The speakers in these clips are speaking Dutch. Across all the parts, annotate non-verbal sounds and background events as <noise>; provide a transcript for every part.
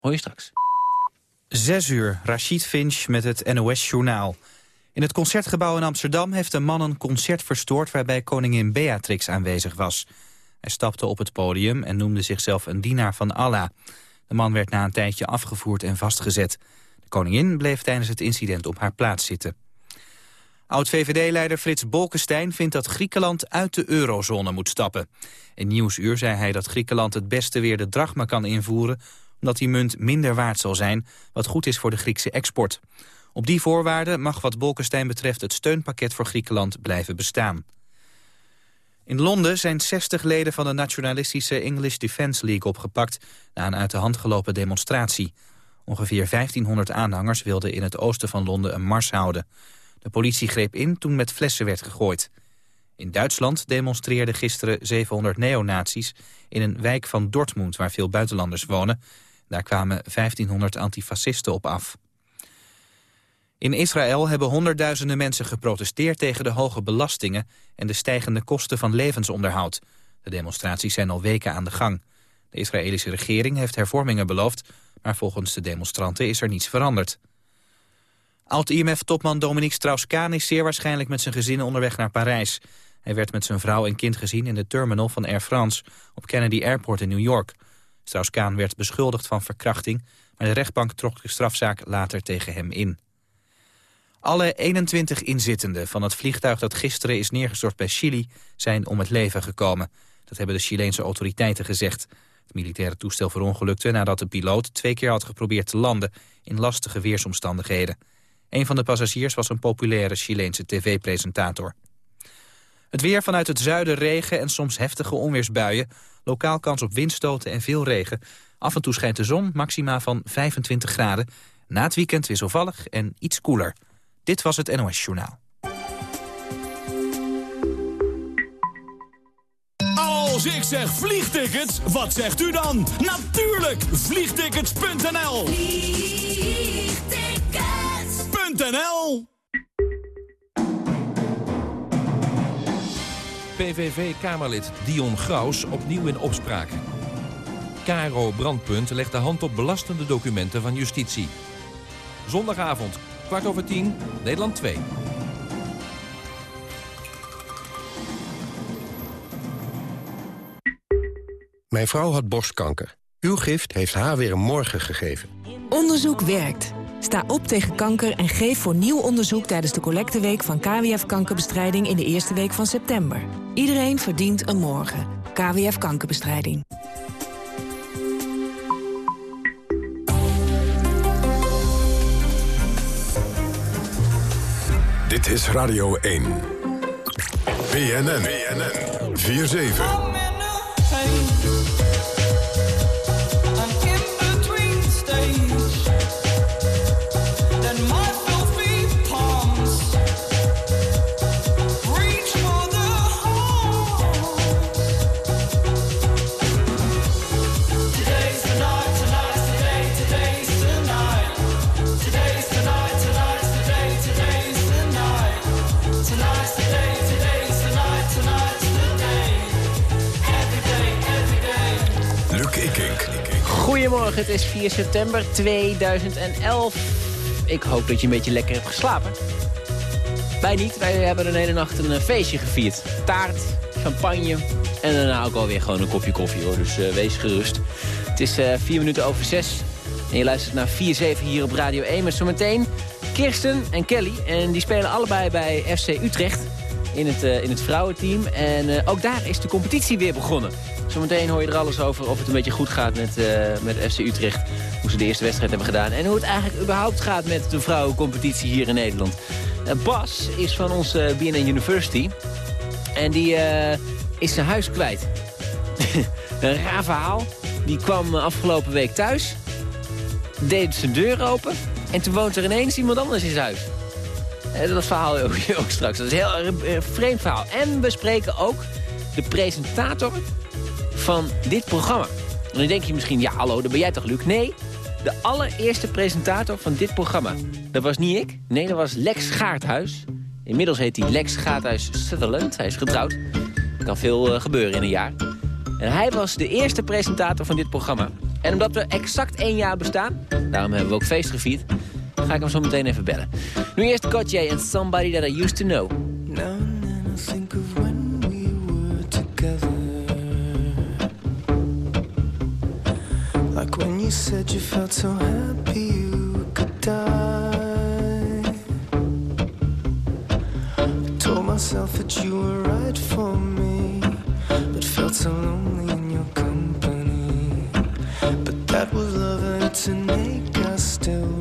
Hoor je straks. Zes uur, Rachid Finch met het NOS-journaal. In het Concertgebouw in Amsterdam heeft een man een concert verstoord... waarbij koningin Beatrix aanwezig was. Hij stapte op het podium en noemde zichzelf een dienaar van Allah. De man werd na een tijdje afgevoerd en vastgezet. De koningin bleef tijdens het incident op haar plaats zitten. Oud-VVD-leider Frits Bolkestein vindt dat Griekenland uit de eurozone moet stappen. In Nieuwsuur zei hij dat Griekenland het beste weer de drachma kan invoeren... omdat die munt minder waard zal zijn, wat goed is voor de Griekse export. Op die voorwaarden mag wat Bolkestein betreft het steunpakket voor Griekenland blijven bestaan. In Londen zijn 60 leden van de nationalistische English Defence League opgepakt... na een uit de hand gelopen demonstratie. Ongeveer 1500 aanhangers wilden in het oosten van Londen een mars houden. De politie greep in toen met flessen werd gegooid. In Duitsland demonstreerden gisteren 700 neonazies... in een wijk van Dortmund waar veel buitenlanders wonen. Daar kwamen 1500 antifascisten op af. In Israël hebben honderdduizenden mensen geprotesteerd tegen de hoge belastingen en de stijgende kosten van levensonderhoud. De demonstraties zijn al weken aan de gang. De Israëlische regering heeft hervormingen beloofd, maar volgens de demonstranten is er niets veranderd. Oud-IMF-topman Dominique Strauss-Kaan is zeer waarschijnlijk met zijn gezin onderweg naar Parijs. Hij werd met zijn vrouw en kind gezien in de terminal van Air France op Kennedy Airport in New York. Strauss-Kaan werd beschuldigd van verkrachting, maar de rechtbank trok de strafzaak later tegen hem in. Alle 21 inzittenden van het vliegtuig dat gisteren is neergestort bij Chili zijn om het leven gekomen. Dat hebben de Chileense autoriteiten gezegd. Het militaire toestel verongelukte nadat de piloot twee keer had geprobeerd te landen in lastige weersomstandigheden. Een van de passagiers was een populaire Chileense tv-presentator. Het weer vanuit het zuiden regen en soms heftige onweersbuien. Lokaal kans op windstoten en veel regen. Af en toe schijnt de zon, maxima van 25 graden. Na het weekend wisselvallig en iets koeler. Dit was het NOS Journaal. Als ik zeg vliegtickets, wat zegt u dan? Natuurlijk, vliegtickets.nl Vliegtickets.nl PVV-Kamerlid Dion Graus opnieuw in opspraak. Caro Brandpunt legt de hand op belastende documenten van justitie. Zondagavond Kwart over tien, Nederland 2. Mijn vrouw had borstkanker. Uw gift heeft haar weer een morgen gegeven. Onderzoek werkt. Sta op tegen kanker en geef voor nieuw onderzoek... tijdens de collecteweek van KWF Kankerbestrijding... in de eerste week van september. Iedereen verdient een morgen. KWF Kankerbestrijding. Dit is Radio 1. BNN. BNN. 4-7. Het is 4 september 2011. Ik hoop dat je een beetje lekker hebt geslapen. Wij niet, wij hebben een hele nacht een eh, feestje gevierd. Taart, champagne en daarna ook alweer gewoon een kopje koffie hoor. Dus uh, wees gerust. Het is uh, vier minuten over zes. En je luistert naar 4-7 hier op Radio 1. Met zometeen Kirsten en Kelly. En die spelen allebei bij FC Utrecht in het, uh, in het vrouwenteam. En uh, ook daar is de competitie weer begonnen. Zometeen hoor je er alles over of het een beetje goed gaat met, uh, met FC Utrecht. Hoe ze de eerste wedstrijd hebben gedaan. En hoe het eigenlijk überhaupt gaat met de vrouwencompetitie hier in Nederland. Bas is van onze BNN University. En die is zijn huis kwijt. <laughs> een raar verhaal. Die kwam afgelopen week thuis. Deed zijn deur open. En toen woont er ineens iemand anders in zijn huis. Dat verhaal ook, ook straks. Dat is een heel vreemd verhaal. En we spreken ook de presentator van dit programma. En dan denk je misschien, ja hallo, dan ben jij toch Luc? Nee, de allereerste presentator van dit programma. Dat was niet ik. Nee, dat was Lex Gaarthuis. Inmiddels heet hij Lex Gaarthuis Sutherland. Hij is getrouwd. Er kan veel gebeuren in een jaar. En hij was de eerste presentator van dit programma. En omdat we exact één jaar bestaan, daarom hebben we ook feest gevierd, ga ik hem zo meteen even bellen. Nu eerst Gautier and Somebody That I Used To Know. Now then I think of when we were together. Like when you said you felt so happy you could die. I told myself that you were right for me, but felt so lonely in your company. But that was love and an ache I still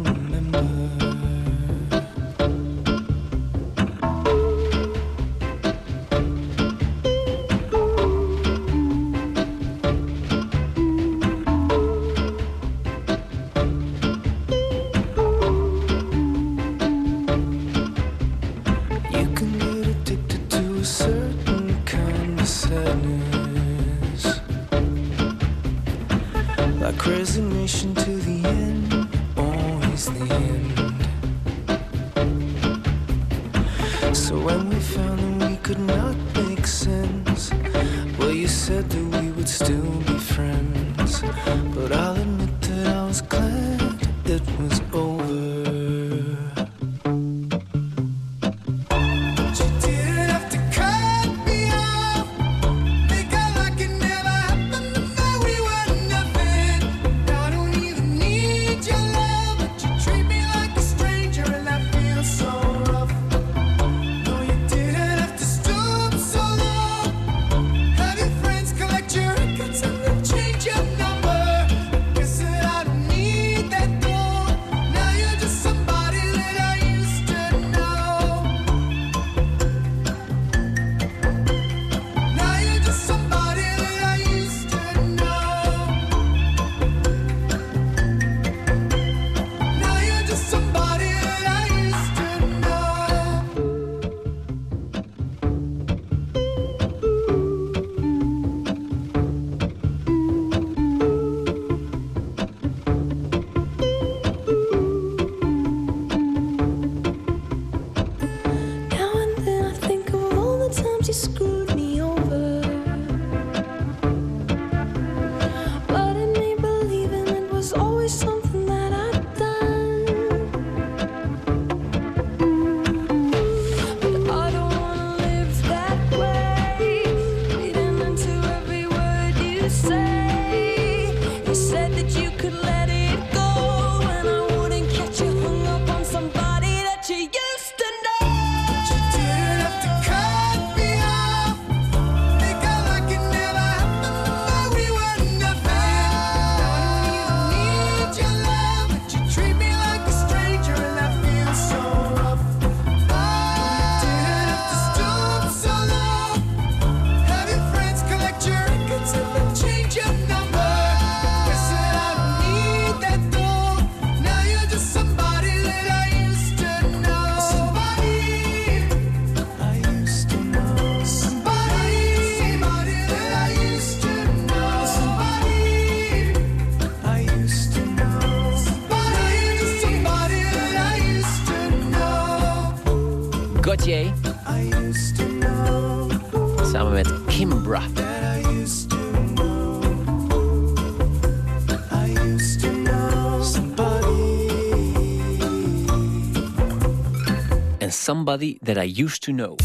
somebody. That I Used To Know.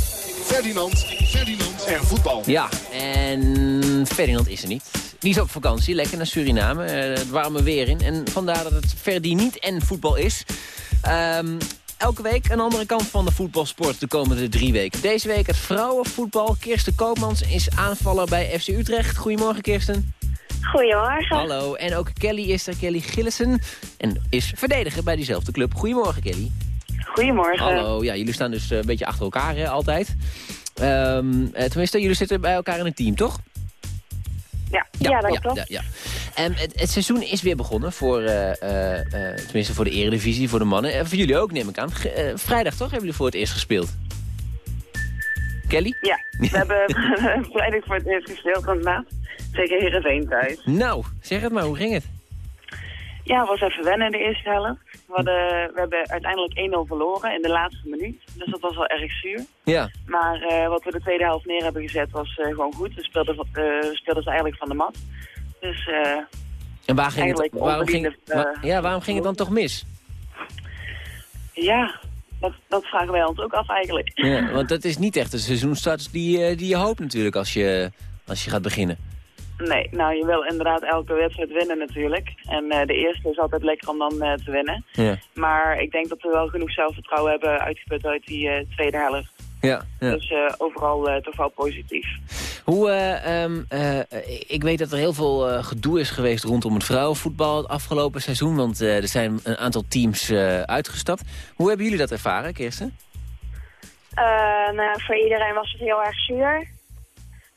Ferdinand, Ferdinand en voetbal. Ja, en Ferdinand is er niet. Die is op vakantie, lekker naar Suriname. eh, het warme weer in. En vandaar dat het Ferdi niet en voetbal is. Ehm, elke week een andere kant van de voetbalsport de komende drie weken. Deze week het vrouwenvoetbal. Kirsten Koopmans is aanvaller bij FC Utrecht. Goedemorgen Kirsten. Goedemorgen. Hallo. En ook Kelly is er, Kelly Gillissen. En is verdediger bij diezelfde club. Goedemorgen Kelly. Goedemorgen. Hallo. Ja, jullie staan dus eh, een beetje achter elkaar hè, altijd. Ehm, eh, tenminste, jullie zitten bij elkaar in een team, toch? Ja, ja, dat klopt. Ja, ja. En het, het seizoen is weer begonnen voor, eh, tenminste voor de eredivisie, voor de mannen. En voor jullie ook, neem ik aan. Vrijdag toch, hebben jullie voor het eerst gespeeld? Kelly? Ja, we <laughs> hebben <laughs> vrijdag voor het eerst gespeeld inderdaad. Zeker Heerenveen thuis. Nou, zeg het maar, hoe ging het? Ja, het was even wennen in de eerste helft. We, hadden, we hebben uiteindelijk 1-0 verloren in de laatste minuut. Dus dat was wel erg zuur. Ja. Maar eh, wat we de tweede helft neer hebben gezet was eh, gewoon goed. We speelden, eh, we speelden ze eigenlijk van de mat. Dus En waar ging, het, waarom, ging, eh, ja, waarom ging het dan toch mis? Ja, dat, dat vragen wij ons ook af eigenlijk. Ja, want dat is niet echt een seizoenstart die, die je hoopt natuurlijk als je, als je gaat beginnen. Nee, nou je wil inderdaad elke wedstrijd winnen natuurlijk. En eh, de eerste is altijd lekker om dan eh, te winnen. Ja, Maar ik denk dat we wel genoeg zelfvertrouwen hebben uitgeput uit die eh, tweede helft. ja, ja. Dus eh, overal eh, toch wel positief. Hoe, eh, ehm, eh, ik weet dat er heel veel eh, gedoe is geweest rondom het vrouwenvoetbal het afgelopen seizoen. Want eh, er zijn een aantal teams eh, uitgestapt. Hoe hebben jullie dat ervaren, Kirsten? Eh, nou, voor iedereen was het heel erg zuur.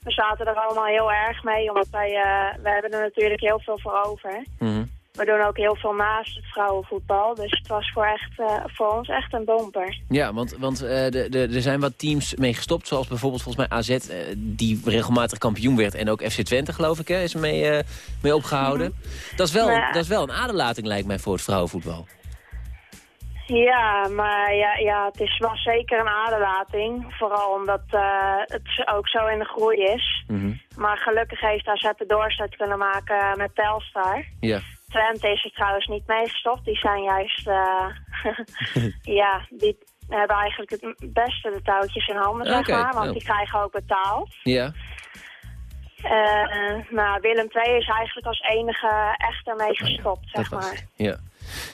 We zaten er allemaal heel erg mee, omdat wij, eh, wij hebben er natuurlijk heel veel voor over. Mhm. We doen ook heel veel naast het vrouwenvoetbal, dus het was voor, echt, eh, voor ons echt een domper. Ja, want, want de, de, er zijn wat teams mee gestopt. Zoals bijvoorbeeld volgens mij AZ, die regelmatig kampioen werd. En ook FC Twente, geloof ik, hè, is mee, mee opgehouden. dat, is wel, Ja. dat is wel een aderlating, lijkt mij, voor het vrouwenvoetbal. Ja, maar ja, ja, het is wel zeker een aderlating. Vooral omdat eh, het ook zo in de groei is. Mhm. Maar gelukkig heeft AZ de doorstart kunnen maken met Telstar. Ja. Twente is er trouwens niet meegestopt. Die zijn juist, eh, <laughs> ja, die hebben eigenlijk het beste de touwtjes in handen, zeg Oké, maar. Want nou. die krijgen ook betaald. Ja. Eh, nou, Willem II is eigenlijk als enige echt ermee gestopt, zeg maar. Ja.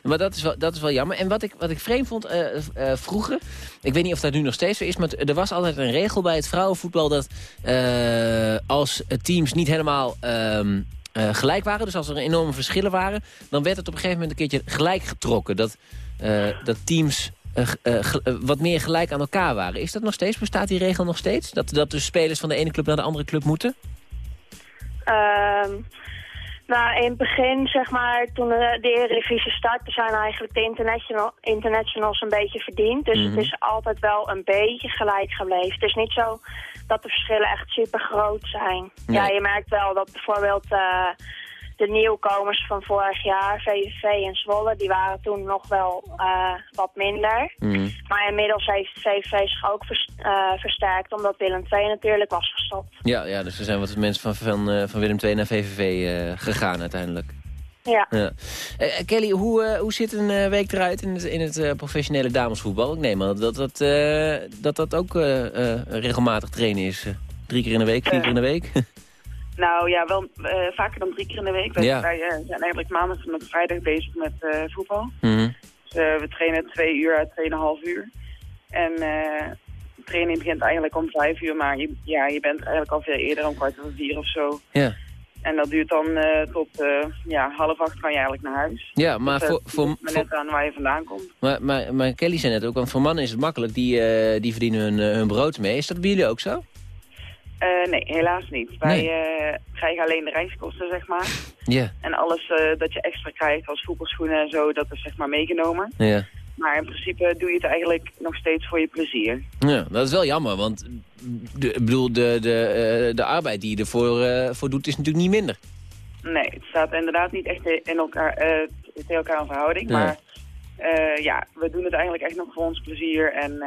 Maar dat is wel, dat is wel jammer. En wat ik, wat ik vreemd vond eh, eh, vroeger... Ik weet niet of dat nu nog steeds zo is... maar er was altijd een regel bij het vrouwenvoetbal... dat eh, als teams niet helemaal ehm, eh, gelijk waren... dus als er enorme verschillen waren... dan werd het op een gegeven moment een keertje gelijk getrokken. Dat, dat teams wat meer gelijk aan elkaar waren. Is dat nog steeds? Bestaat die regel nog steeds? Dat, dat dus spelers van de ene club naar de andere club moeten? Nou, in het begin, zeg maar, toen de, de Eredivisie startte, zijn eigenlijk de international, internationals een beetje verdiend. Dus Mhm. het is altijd wel een beetje gelijk gebleven. Het is niet zo dat de verschillen echt super groot zijn. Nee. Ja, je merkt wel dat bijvoorbeeld eh, de nieuwkomers van vorig jaar, VVV en Zwolle, die waren toen nog wel eh, wat minder. Mhm. Maar inmiddels heeft VVV zich ook vers- eh, versterkt, omdat Willem II natuurlijk was gestopt. Ja, ja, dus er zijn wat mensen van, van, eh, van Willem II naar VVV gegaan uiteindelijk. Ja. Ja. Kelly, hoe, hoe ziet een week eruit in het, in het professionele damesvoetbal? Ik neem aan dat dat, dat, dat ook regelmatig trainen is. drie keer in de week, vier keer in de week. <laughs> Nou ja, wel eh, vaker dan drie keer in de week. Wij, Ja. wij, zijn eigenlijk maandag tot vrijdag bezig met eh, voetbal. Mhm. Dus, eh, we trainen twee uur uit tweeënhalf uur. En de training begint eigenlijk om vijf uur, maar je, ja, je bent eigenlijk al veel eerder, om kwart over vier of zo. Ja. En dat duurt dan tot ja, half acht kan je eigenlijk naar huis. Ja, maar Dus, eh, voor, voor, maar voor- net aan waar je vandaan komt. maar, maar, maar Kelly zei net ook, want voor mannen is het makkelijk. Die, die verdienen hun, hun brood mee. Is dat bij jullie ook zo? Eh, nee, helaas niet. Wij Nee. eh, krijgen alleen de reiskosten, zeg maar. Ja. En alles eh, dat je extra krijgt als voetbalschoenen en zo, dat is zeg maar meegenomen. Ja. Maar in principe doe je het eigenlijk nog steeds voor je plezier. Ja, dat is wel jammer, want de, ik bedoel, de, de, de arbeid die je ervoor eh, voor doet is natuurlijk niet minder. Nee, het staat inderdaad niet echt in elkaar, eh tegen elkaar in verhouding. Maar ja, we doen het eigenlijk echt nog voor ons plezier. En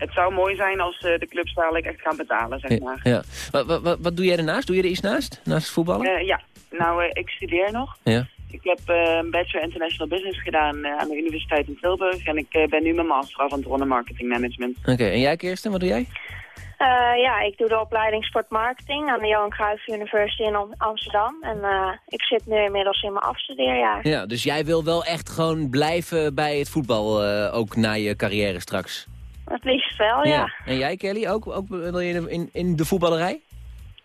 het zou mooi zijn als eh, de clubs dadelijk echt gaan betalen, zeg maar. Ja. Wat, wat, wat, wat doe jij ernaast? Doe je er iets naast? Naast het voetballen? Eh, ja, nou, eh, ik studeer nog. Ja. Ik heb eh, een Bachelor International Business gedaan eh, aan de Universiteit in Tilburg. En ik eh, ben nu mijn master af aan het Marketing Management. Oké, en jij Kirsten, wat doe jij? Eh, ja, ik doe de opleiding sportmarketing aan de Johan Cruijff University in Am- Amsterdam. En eh, ik zit nu inmiddels in mijn afstudeerjaar. Ja, dus jij wil wel echt gewoon blijven bij het voetbal, eh, ook na je carrière straks? Het liefst wel, ja. En jij Kelly, ook, ook wil je in, in, de voetballerij?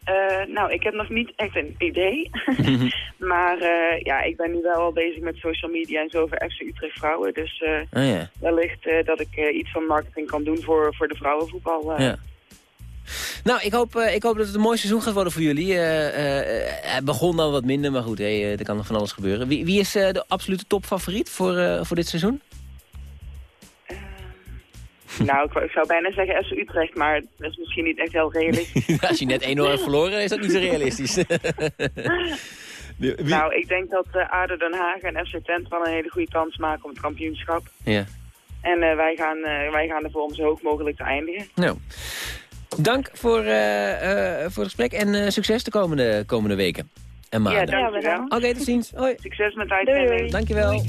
Eh, nou, ik heb nog niet echt een idee. <laughs> <laughs> maar eh, ja, ik ben nu wel al bezig met social media en zo voor FC Utrecht Vrouwen. Dus eh, Oh ja. wellicht dat ik iets van marketing kan doen voor, voor de vrouwenvoetbal. ja. Nou, ik hoop, ik hoop dat het een mooi seizoen gaat worden voor jullie. Het begon dan wat minder, maar goed, hey, er kan nog van alles gebeuren. Wie, wie is de absolute topfavoriet voor, voor dit seizoen? <laughs> Nou, ik, zou bijna zeggen FC Utrecht, maar dat is misschien niet echt heel realistisch. Als je net 1-0 hebt verloren, is dat niet zo realistisch. <laughs> Wie- Nou, ik denk dat eh ADO Den Haag en FC Twente wel een hele goede kans maken om het kampioenschap. Ja. En eh, wij, gaan, eh, wij gaan ervoor om zo hoog mogelijk te eindigen. Nou, dank voor, eh, eh, voor het gesprek en eh, succes de komende, komende weken. en maanden. Ja, dankjewel. Oké, tot ziens. Hoi. Succes met de uitzending. Dankjewel.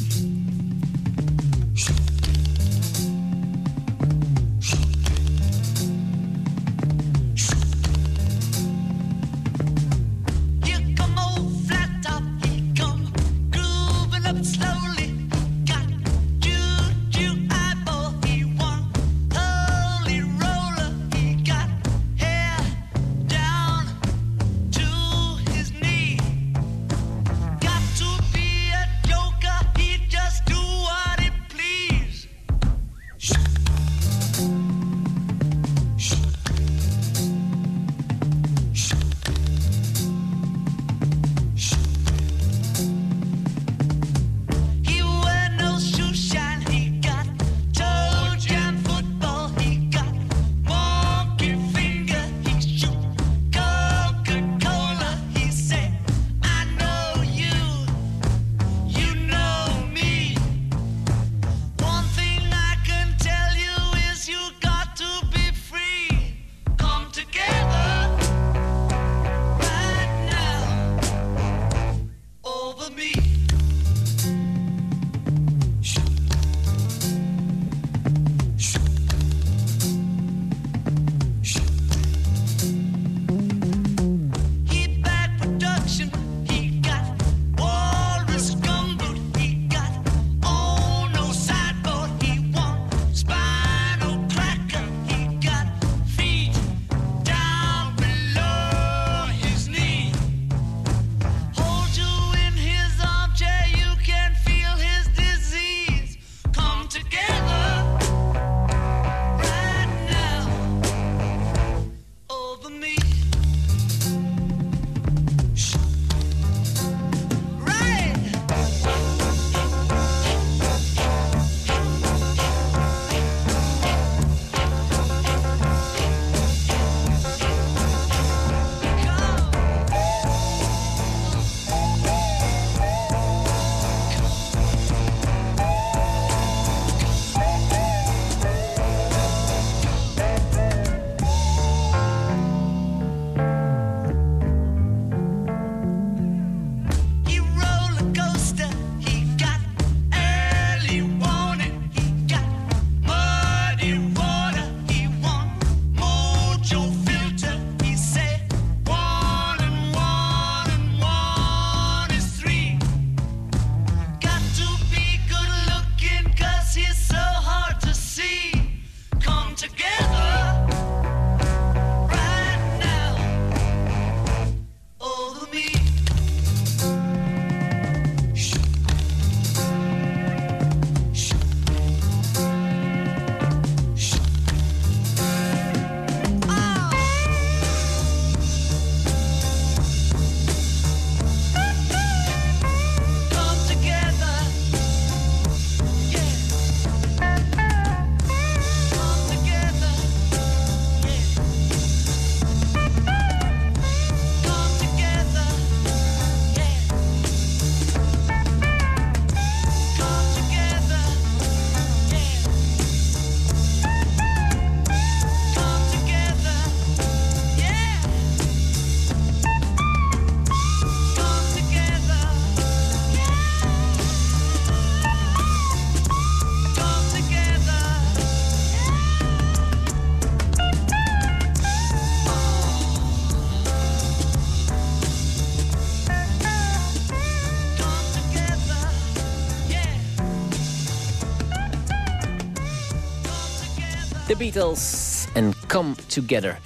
En Come Together.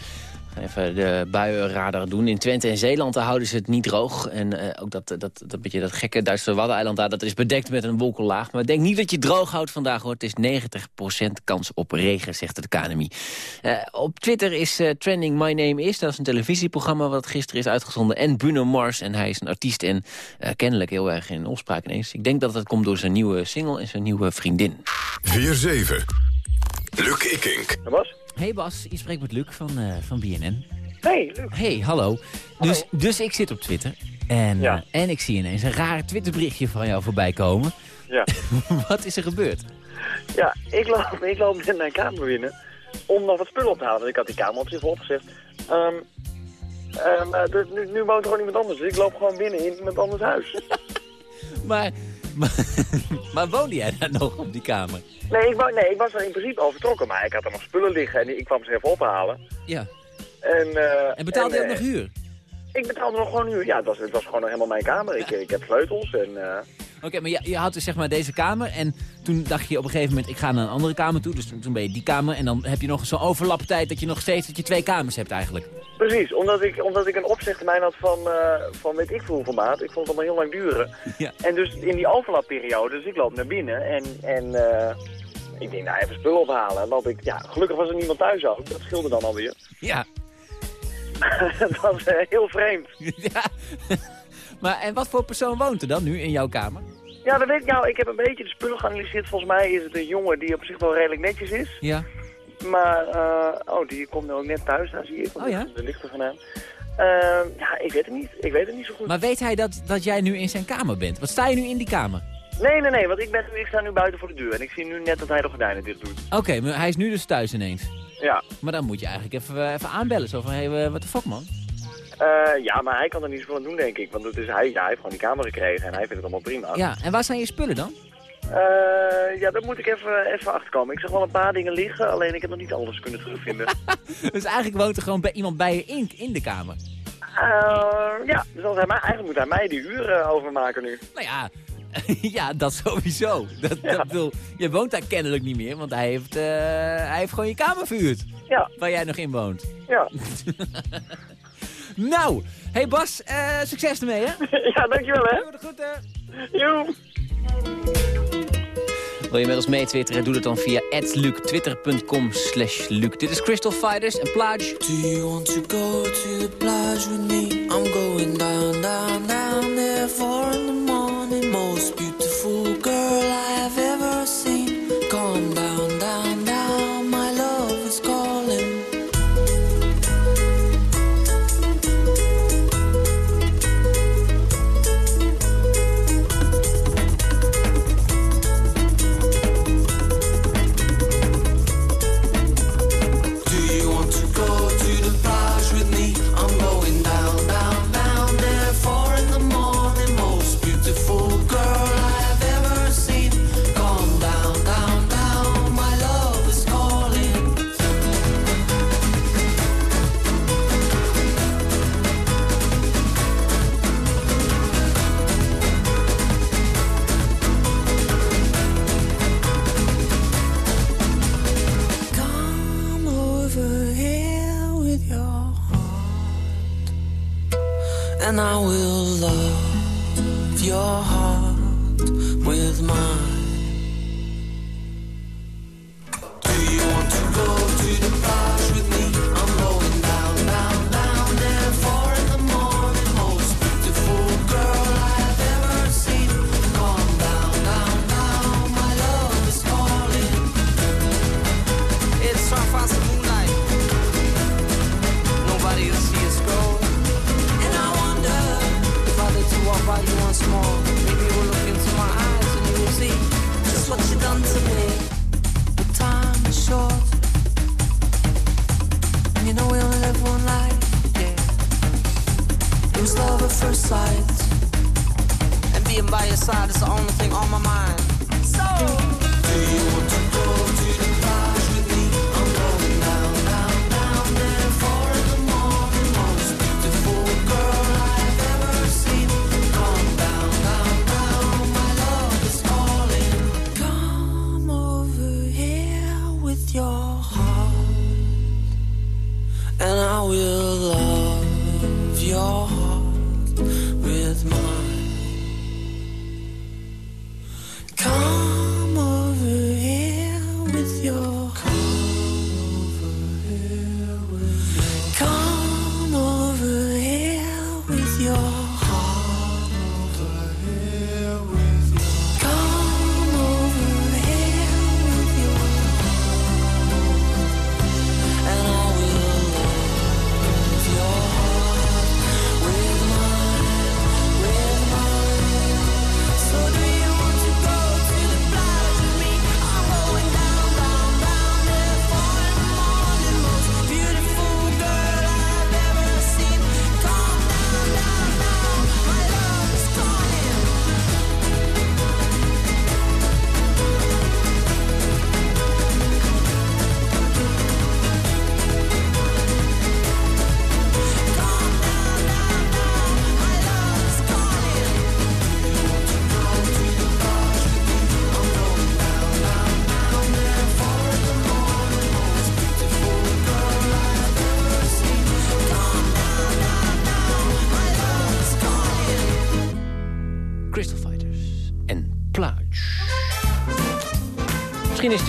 Even de buienradar doen. In Twente en Zeeland houden ze het niet droog. En eh, ook dat, dat, dat, beetje dat gekke Duitse Waddeneiland daar... dat is bedekt met een wolkenlaag. Maar denk niet dat je droog houdt vandaag, hoor. Het is 90% kans op regen, zegt het KNMI. Eh, op Twitter is eh, Trending My Name Is. Dat is een televisieprogramma wat gisteren is uitgezonden. En Bruno Mars. En hij is een artiest en kennelijk heel erg in opspraak ineens. Ik denk dat het komt door zijn nieuwe single en zijn nieuwe vriendin. 4-7. Luc Ikink. Bas? Hey Bas, je spreekt met Luc van, eh, van BNN. Hey, Luc. Hey, hallo. Dus, dus ik zit op Twitter en, Ja. eh, en ik zie ineens een raar Twitterberichtje van jou voorbij komen. Ja. <laughs> Wat is er gebeurd? Ja, ik loop, ik loop in mijn kamer binnen om nog wat spullen op te halen. Ik had die kamer op zich opgezet. Er- nu, nu woont er gewoon iemand anders, dus ik loop gewoon binnen in iemand anders huis. <laughs> Maar, maar, maar woonde jij daar nog op die kamer? Nee ik, nee, ik was er in principe al vertrokken, maar ik had er nog spullen liggen en ik kwam ze even ophalen. Ja. En, eh, En betaalde je ook eh, nog huur? Ik betaalde nog gewoon huur. Ja, het was, het was gewoon nog helemaal mijn kamer. Ik, ik heb sleutels en... eh, Oké, maar je, je had dus zeg maar deze kamer en toen dacht je op een gegeven moment ik ga naar een andere kamer toe. Dus toen, toen ben je die kamer en dan heb je nog zo'n overlaptijd dat je nog steeds dat je twee kamers hebt eigenlijk. Precies, omdat ik, omdat ik een opzegtermijn had van, eh, van weet ik veel maand. Ik vond het allemaal heel lang duren. <laughs> Ja. En dus in die overlapperiode, dus ik loop naar binnen en, en eh, ik denk nou even spullen ophalen. En loop ik, ja, gelukkig was er niemand thuis ook. Dat scheelde dan alweer. Ja. <laughs> dat was eh, heel vreemd. <laughs> ja. <laughs> Maar en wat voor persoon woont er dan nu in jouw kamer? Ja, dat weet ik nou. Ik heb een beetje de spullen geanalyseerd. Volgens mij is het een jongen die op zich wel redelijk netjes is. Ja. Maar, eh, oh, die komt nu ook net thuis, daar zie ik. Oh ja? De lichten vandaan. Eh, ja, ik weet het niet. Ik weet het niet zo goed. Maar weet hij dat, dat jij nu in zijn kamer bent? Wat sta je nu in die kamer? Nee, nee, nee, want ik, ben, ik sta nu buiten voor de deur. En ik zie nu net dat hij de gordijnen dicht doet. Oké, maar hij is nu dus thuis ineens. Ja. Maar dan moet je eigenlijk even, eh, even aanbellen. Zo van, hé, hey, wat de fuck man? Eh, ja, maar hij kan er niet zoveel aan doen, denk ik. Want het is, hij, ja, hij heeft gewoon die kamer gekregen en hij vindt het allemaal prima. Ja, en waar zijn je spullen dan? Eh, ja, daar moet ik even, even achterkomen. Ik zag wel een paar dingen liggen, alleen ik heb nog niet alles kunnen terugvinden. <laughs> Dus eigenlijk woont er gewoon bij iemand bij je in, in de kamer. Eh, ja, dus als hij eigenlijk moet hij mij die huur eh, overmaken nu. Nou ja, <laughs> ja, dat sowieso. Dat, dat bedoel, je woont daar kennelijk niet meer, want hij heeft, eh, hij heeft gewoon je kamer verhuurd. Ja. Waar jij nog in woont. Ja. <laughs> nou, hey Bas, eh, succes ermee hè? <laughs> ja, dankjewel hè. Doe het goed hè. Joe. Wil je met ons meetwitteren? Doe dat dan via @luc, twitter.com slash Luc. Dit is Crystal Fighters en Plage. Do you want to go to the plage with me? I'm going down, down, down there four in the morning. Most beautiful girl I have ever seen. Calm down,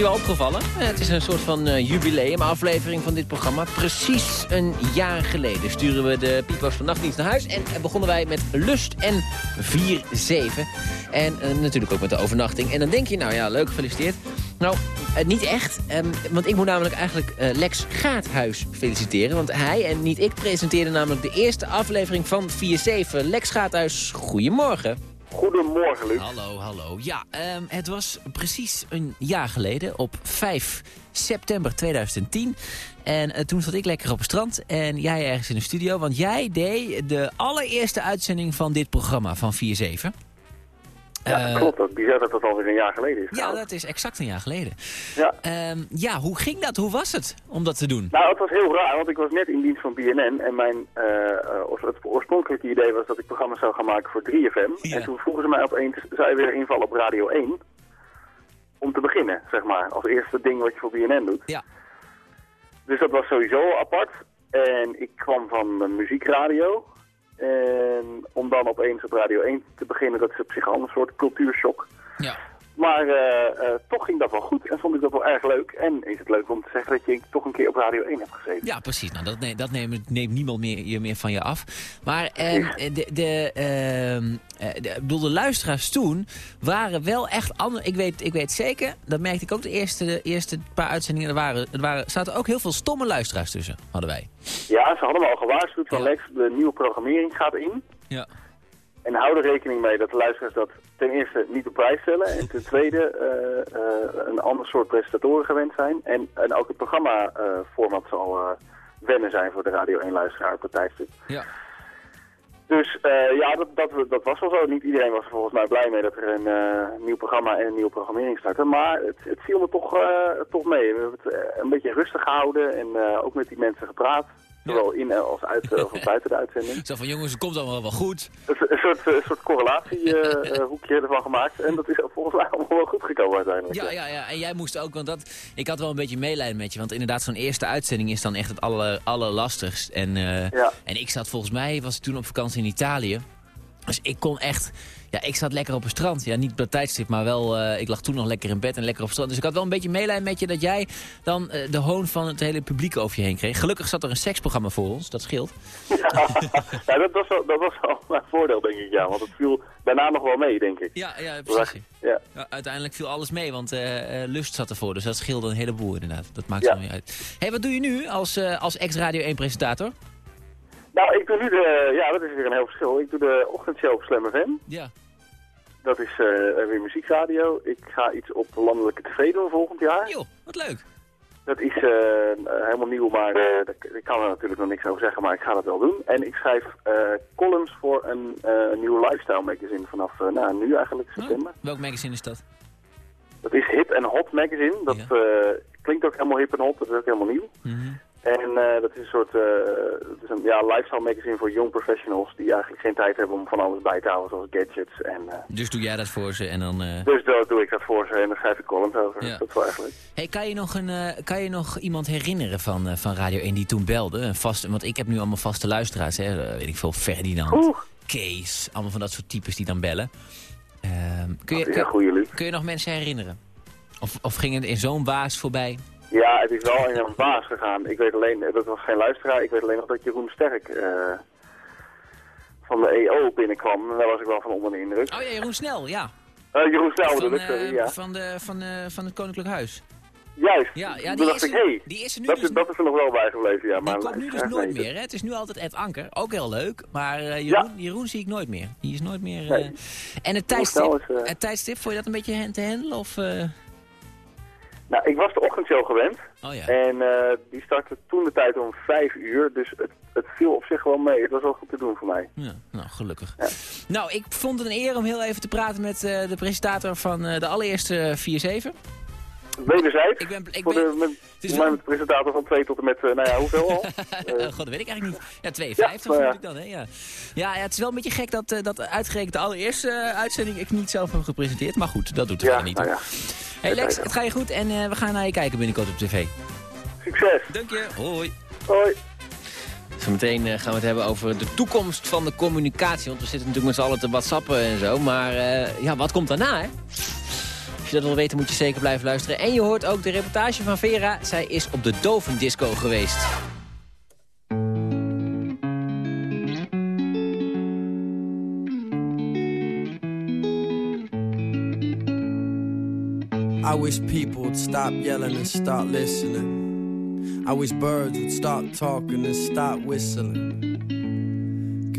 opgevallen. Het is een soort van eh, jubileumaflevering van dit programma. Precies een jaar geleden sturen we de Pipo's van Nachtdienst naar huis. En begonnen wij met Lust en 4-7. En eh, natuurlijk ook met de overnachting. En dan denk je, nou ja, leuk, gefeliciteerd. Nou, eh, niet echt. ehm, want ik moet namelijk eigenlijk Lex Gaathuis feliciteren. Want hij en niet ik presenteerden namelijk de eerste aflevering van 4-7. Lex Gaathuis, goedemorgen. Goedemorgen, Luc. Hallo, hallo. Ja, ehm, het was precies een jaar geleden, op 5 september 2010. En eh, toen zat ik lekker op het strand en jij ergens in de studio. Want jij deed de allereerste uitzending van dit programma van 4-7. Ja, Eh, klopt. Dat bizar dat dat alweer een jaar geleden is. Ja, dat is exact een jaar geleden. Ja. Ehm, ja, hoe ging dat? Hoe was het om dat te doen? Nou, het was heel raar, want ik was net in dienst van BNN en mijn oors- het oorspronkelijke idee was dat ik programma's zou gaan maken voor 3FM. En toen vroegen ze mij opeens, zou je weer invallen op Radio 1? Om te beginnen, zeg maar, als eerste ding wat je voor BNN doet. Ja. Dus dat was sowieso apart. En ik kwam van de muziekradio. En om dan opeens op Radio 1 te beginnen, dat is op zich al een soort cultuurshock. Ja. Maar eh, eh, toch ging dat wel goed en vond ik dat wel erg leuk. En is het leuk om te zeggen dat je toch een keer op Radio 1 hebt gezeten. Ja, precies. Nou, dat, ne- dat neemt, neemt niemand meer, je meer van je af. Maar ehm, de, de, ehm, eh, de, ik bedoel, de luisteraars toen waren wel echt anders. Ik weet, ik weet zeker, dat merkte ik ook de eerste, de eerste paar uitzendingen. Er waren, er waren, zaten ook heel veel stomme luisteraars tussen, hadden wij. Ja, ze hadden me al gewaarschuwd van Lex, de nieuwe programmering gaat in. Ja. En hou er rekening mee dat de luisteraars dat ten eerste niet op prijs stellen. En ten tweede eh, eh, een ander soort presentatoren gewend zijn. En, en ook het programma-format zal eh, wennen zijn voor de Radio 1-luisteraar op het tijdstip. Ja. Dus ja, dat, dat, dat was wel zo. Niet iedereen was er volgens mij blij mee dat er een nieuw programma en een nieuwe programmering startte. Maar het, het viel me toch, toch mee. We hebben het een beetje rustig gehouden en ook met die mensen gepraat. Zowel in eh, als, uit, eh, of <laughs> buiten de uitzending. Zo van, jongens, het komt allemaal wel goed. Een, een soort, een soort correlatiehoekje ervan gemaakt. En dat is volgens mij allemaal wel goed gekomen uiteindelijk. Ja, ja, ja. En jij moest ook, want dat, ik had wel een beetje meelijden met je. Want inderdaad, zo'n eerste uitzending is dan echt het aller, allerlastigst. En, eh, Ja. en ik zat volgens mij, was ik toen op vakantie in Italië. Dus ik kon echt, ja, ik zat lekker op het strand. Ja, niet op dat tijdstip, maar wel, eh, ik lag toen nog lekker in bed en lekker op het strand. Dus ik had wel een beetje meelijden met je dat jij dan eh, de hoon van het hele publiek over je heen kreeg. Gelukkig zat er een seksprogramma voor ons, dat scheelt. <laughs> Ja, dat was, wel, dat was wel mijn voordeel, denk ik, ja. Want het viel daarna nog wel mee, denk ik. Ja, ja precies. Ja. Ja, uiteindelijk viel alles mee, want eh, Lust zat ervoor. Dus dat scheelde een heleboel inderdaad. Dat maakt Ja. zo niet uit. hey, wat doe je nu als, als ex-Radio 1-presentator? Nou, ik doe nu de... Ja, dat is weer een heel verschil. Ik doe de ochtendshow op Slam FM. Ja. Dat is eh, weer muziekradio. Ik ga iets op landelijke tv doen volgend jaar. Joh, wat leuk. Dat is eh, helemaal nieuw, maar eh, ik kan er natuurlijk nog niks over zeggen, maar ik ga dat wel doen. En ik schrijf eh, columns voor een eh, nieuw lifestyle magazine vanaf eh, nou, nu eigenlijk, september. Welk magazine is dat? Dat is Hip en Hot magazine. Dat eh, klinkt ook helemaal hip en hot, dat is ook helemaal nieuw. En eh, dat is een soort eh, dat is een, ja, lifestyle magazine voor young professionals die eigenlijk geen tijd hebben om van alles bij te houden, zoals gadgets. En, eh, Dus doe jij dat voor ze en dan... dus daar doe ik dat voor ze en dan schrijf ik columns over. Ja. Dat is wel eigenlijk. Hey, kan, je nog een, kan je nog iemand herinneren van, van Radio 1 die toen belde? Een vaste, want ik heb nu allemaal vaste luisteraars, hè? Weet ik veel, Ferdinand, Kees, allemaal van dat soort types die dan bellen. Ehm, kun, je, Dat Luc. kun je nog mensen herinneren? Of, of ging het in zo'n waas voorbij? Ja, het is wel in een baas gegaan. Ik weet alleen, dat was geen luisteraar, ik weet alleen nog dat Jeroen Sterk eh, van de EO binnenkwam. En daar was ik wel van onder de indruk. Oh ja, Jeroen Snel, ja. Eh, Jeroen Snel bedoel ik, eh, sorry, ja. van, de, van, van het Koninklijk Huis. Juist, Ja, ja, die dacht is ik, er- hé, hey, die is er nu dat, dus- is, dat is er nog wel bijgebleven, ja. Maar Die komt nu dus nooit meer, hè? Het is nu altijd Ed Anker. Ook heel leuk, maar eh, Jeroen, Jeroen zie ik nooit meer. Die is nooit meer... eh, Nee. En het tijdstip, is, eh, het tijdstip, vond je dat een beetje te handelen? Of, eh? Nou, ik was de ochtendshow gewend. Oh ja. En eh, die startte toen de tijd om vijf uur. Dus het, het viel op zich wel mee. Het was wel goed te doen voor mij. Ja, nou, gelukkig. Nou, ik vond het een eer om heel even te praten met eh, de presentator van eh, de allereerste 4-7. Wederzijds. Ik ben, ik voor ben, de, met, is voor wel- mij met de presentator van 2 tot en met, eh, nou ja, hoeveel al? <laughs> Eh, God, dat weet ik eigenlijk niet. Ja, 52 Ja, nou ja. ik dan, hè? Ja. Ja, ja, het is wel een beetje gek dat, eh, dat uitgerekend de allereerste eh, uitzending ik niet zelf heb gepresenteerd. Maar goed, dat doet er Ja, niet. nou hoor. Hey Lex, het gaat je goed en eh, we gaan naar je kijken binnenkort op tv. Succes. Dank je. Hoi. Hoi. Zometeen gaan we het hebben over de toekomst van de communicatie. Want we zitten natuurlijk met z'n allen te whatsappen en zo. Maar eh, ja, wat komt daarna, hè? Je dat wil weten moet je zeker blijven luisteren. En je hoort ook de reportage van Vera. Zij is op de Dovendisco geweest. I wish people would stop yelling and start listening. I wish birds would stop talking and stop whistling.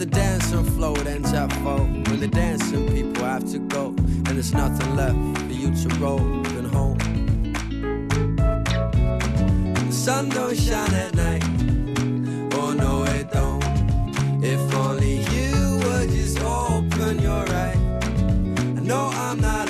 The dancing floor ends at four when the dancing people have to go. And there's nothing left for you to roll and home. The sun don't shine at night. Oh no, it don't. If only you would just open your eyes. I know I'm not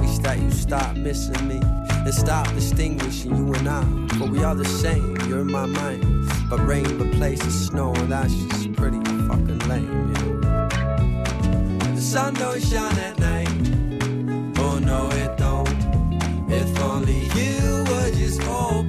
Wish that you stop missing me and stop distinguishing you and I. But we are the same, you're in my mind. But rain replaces snow, and that's just pretty fucking lame, know. The sun don't shine at night. Oh no, it don't. If only you would just open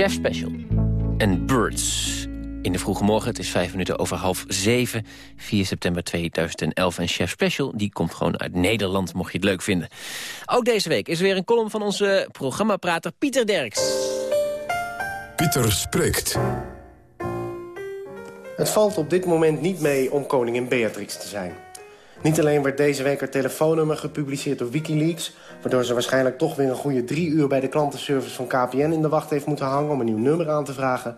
Chef Special en Birds. In de vroege morgen, het is vijf minuten over half zeven. 4 september 2011. En Chef Special, die komt gewoon uit Nederland, mocht je het leuk vinden. Ook deze week is er weer een column van onze programmaprater Pieter Derks. Pieter spreekt. Het valt op dit moment niet mee om koningin Beatrix te zijn. Niet alleen werd deze week haar telefoonnummer gepubliceerd door Wikileaks... waardoor ze waarschijnlijk toch weer een goede drie uur... bij de klantenservice van KPN in de wacht heeft moeten hangen... om een nieuw nummer aan te vragen.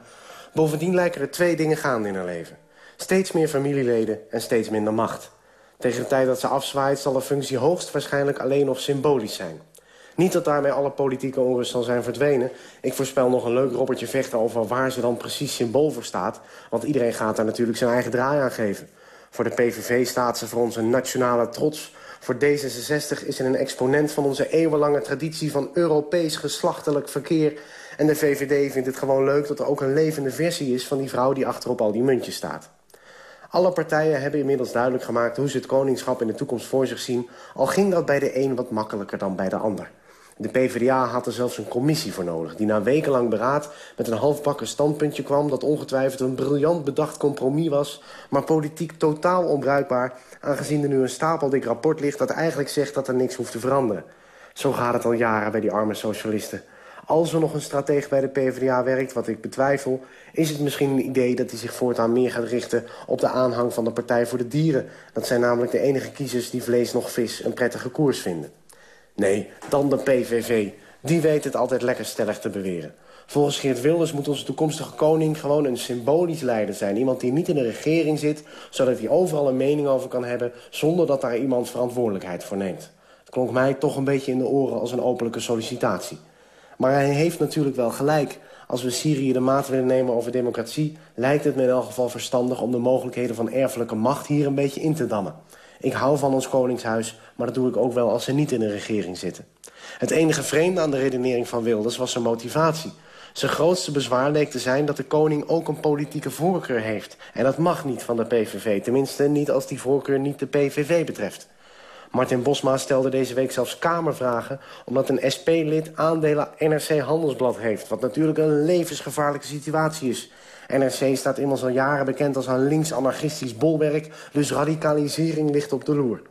Bovendien lijken er twee dingen gaande in haar leven. Steeds meer familieleden en steeds minder macht. Tegen de tijd dat ze afzwaait zal de functie hoogstwaarschijnlijk alleen nog symbolisch zijn. Niet dat daarmee alle politieke onrust zal zijn verdwenen. Ik voorspel nog een leuk robbertje vechten over waar ze dan precies symbool voor staat. Want iedereen gaat daar natuurlijk zijn eigen draai aan geven. Voor de PVV staat ze voor onze nationale trots. Voor D66 is ze een exponent van onze eeuwenlange traditie... van Europees geslachtelijk verkeer. En de VVD vindt het gewoon leuk dat er ook een levende versie is... van die vrouw die achter op al die muntjes staat. Alle partijen hebben inmiddels duidelijk gemaakt hoe ze het koningschap in de toekomst voor zich zien... al ging dat bij de een wat makkelijker dan bij de ander. De PvdA had er zelfs een commissie voor nodig... die na wekenlang beraad met een halfbakken standpuntje kwam... dat ongetwijfeld een briljant bedacht compromis was... maar politiek totaal onbruikbaar... aangezien er nu een stapeldik rapport ligt... dat eigenlijk zegt dat er niks hoeft te veranderen. Zo gaat het al jaren bij die arme socialisten. Als er nog een stratege bij de PvdA werkt, wat ik betwijfel... is het misschien een idee dat hij zich voortaan meer gaat richten... op de aanhang van de Partij voor de Dieren. Dat zijn namelijk de enige kiezers die vlees nog vis een prettige koers vinden. Nee, dan de PVV. Die weet het altijd lekker stellig te beweren. Volgens Geert Wilders moet onze toekomstige koning gewoon een symbolisch leider zijn. Iemand die niet in de regering zit, zodat hij overal een mening over kan hebben... zonder dat daar iemand verantwoordelijkheid voor neemt. Het klonk mij toch een beetje in de oren als een openlijke sollicitatie. Maar hij heeft natuurlijk wel gelijk. Als we Syrië de maat willen nemen over democratie... lijkt het me in elk geval verstandig om de mogelijkheden van erfelijke macht hier een beetje in te dammen. Ik hou van ons koningshuis, maar dat doe ik ook wel als ze niet in de regering zitten. Het enige vreemde aan de redenering van Wilders was zijn motivatie. Zijn grootste bezwaar leek te zijn dat de koning ook een politieke voorkeur heeft. En dat mag niet van de PVV, tenminste niet als die voorkeur niet de PVV betreft. Martin Bosma stelde deze week zelfs kamervragen... omdat een SP-lid aandelen NRC Handelsblad heeft... wat natuurlijk een levensgevaarlijke situatie is. NRC staat immers al jaren bekend als een links-anarchistisch bolwerk... dus radicalisering ligt op de loer.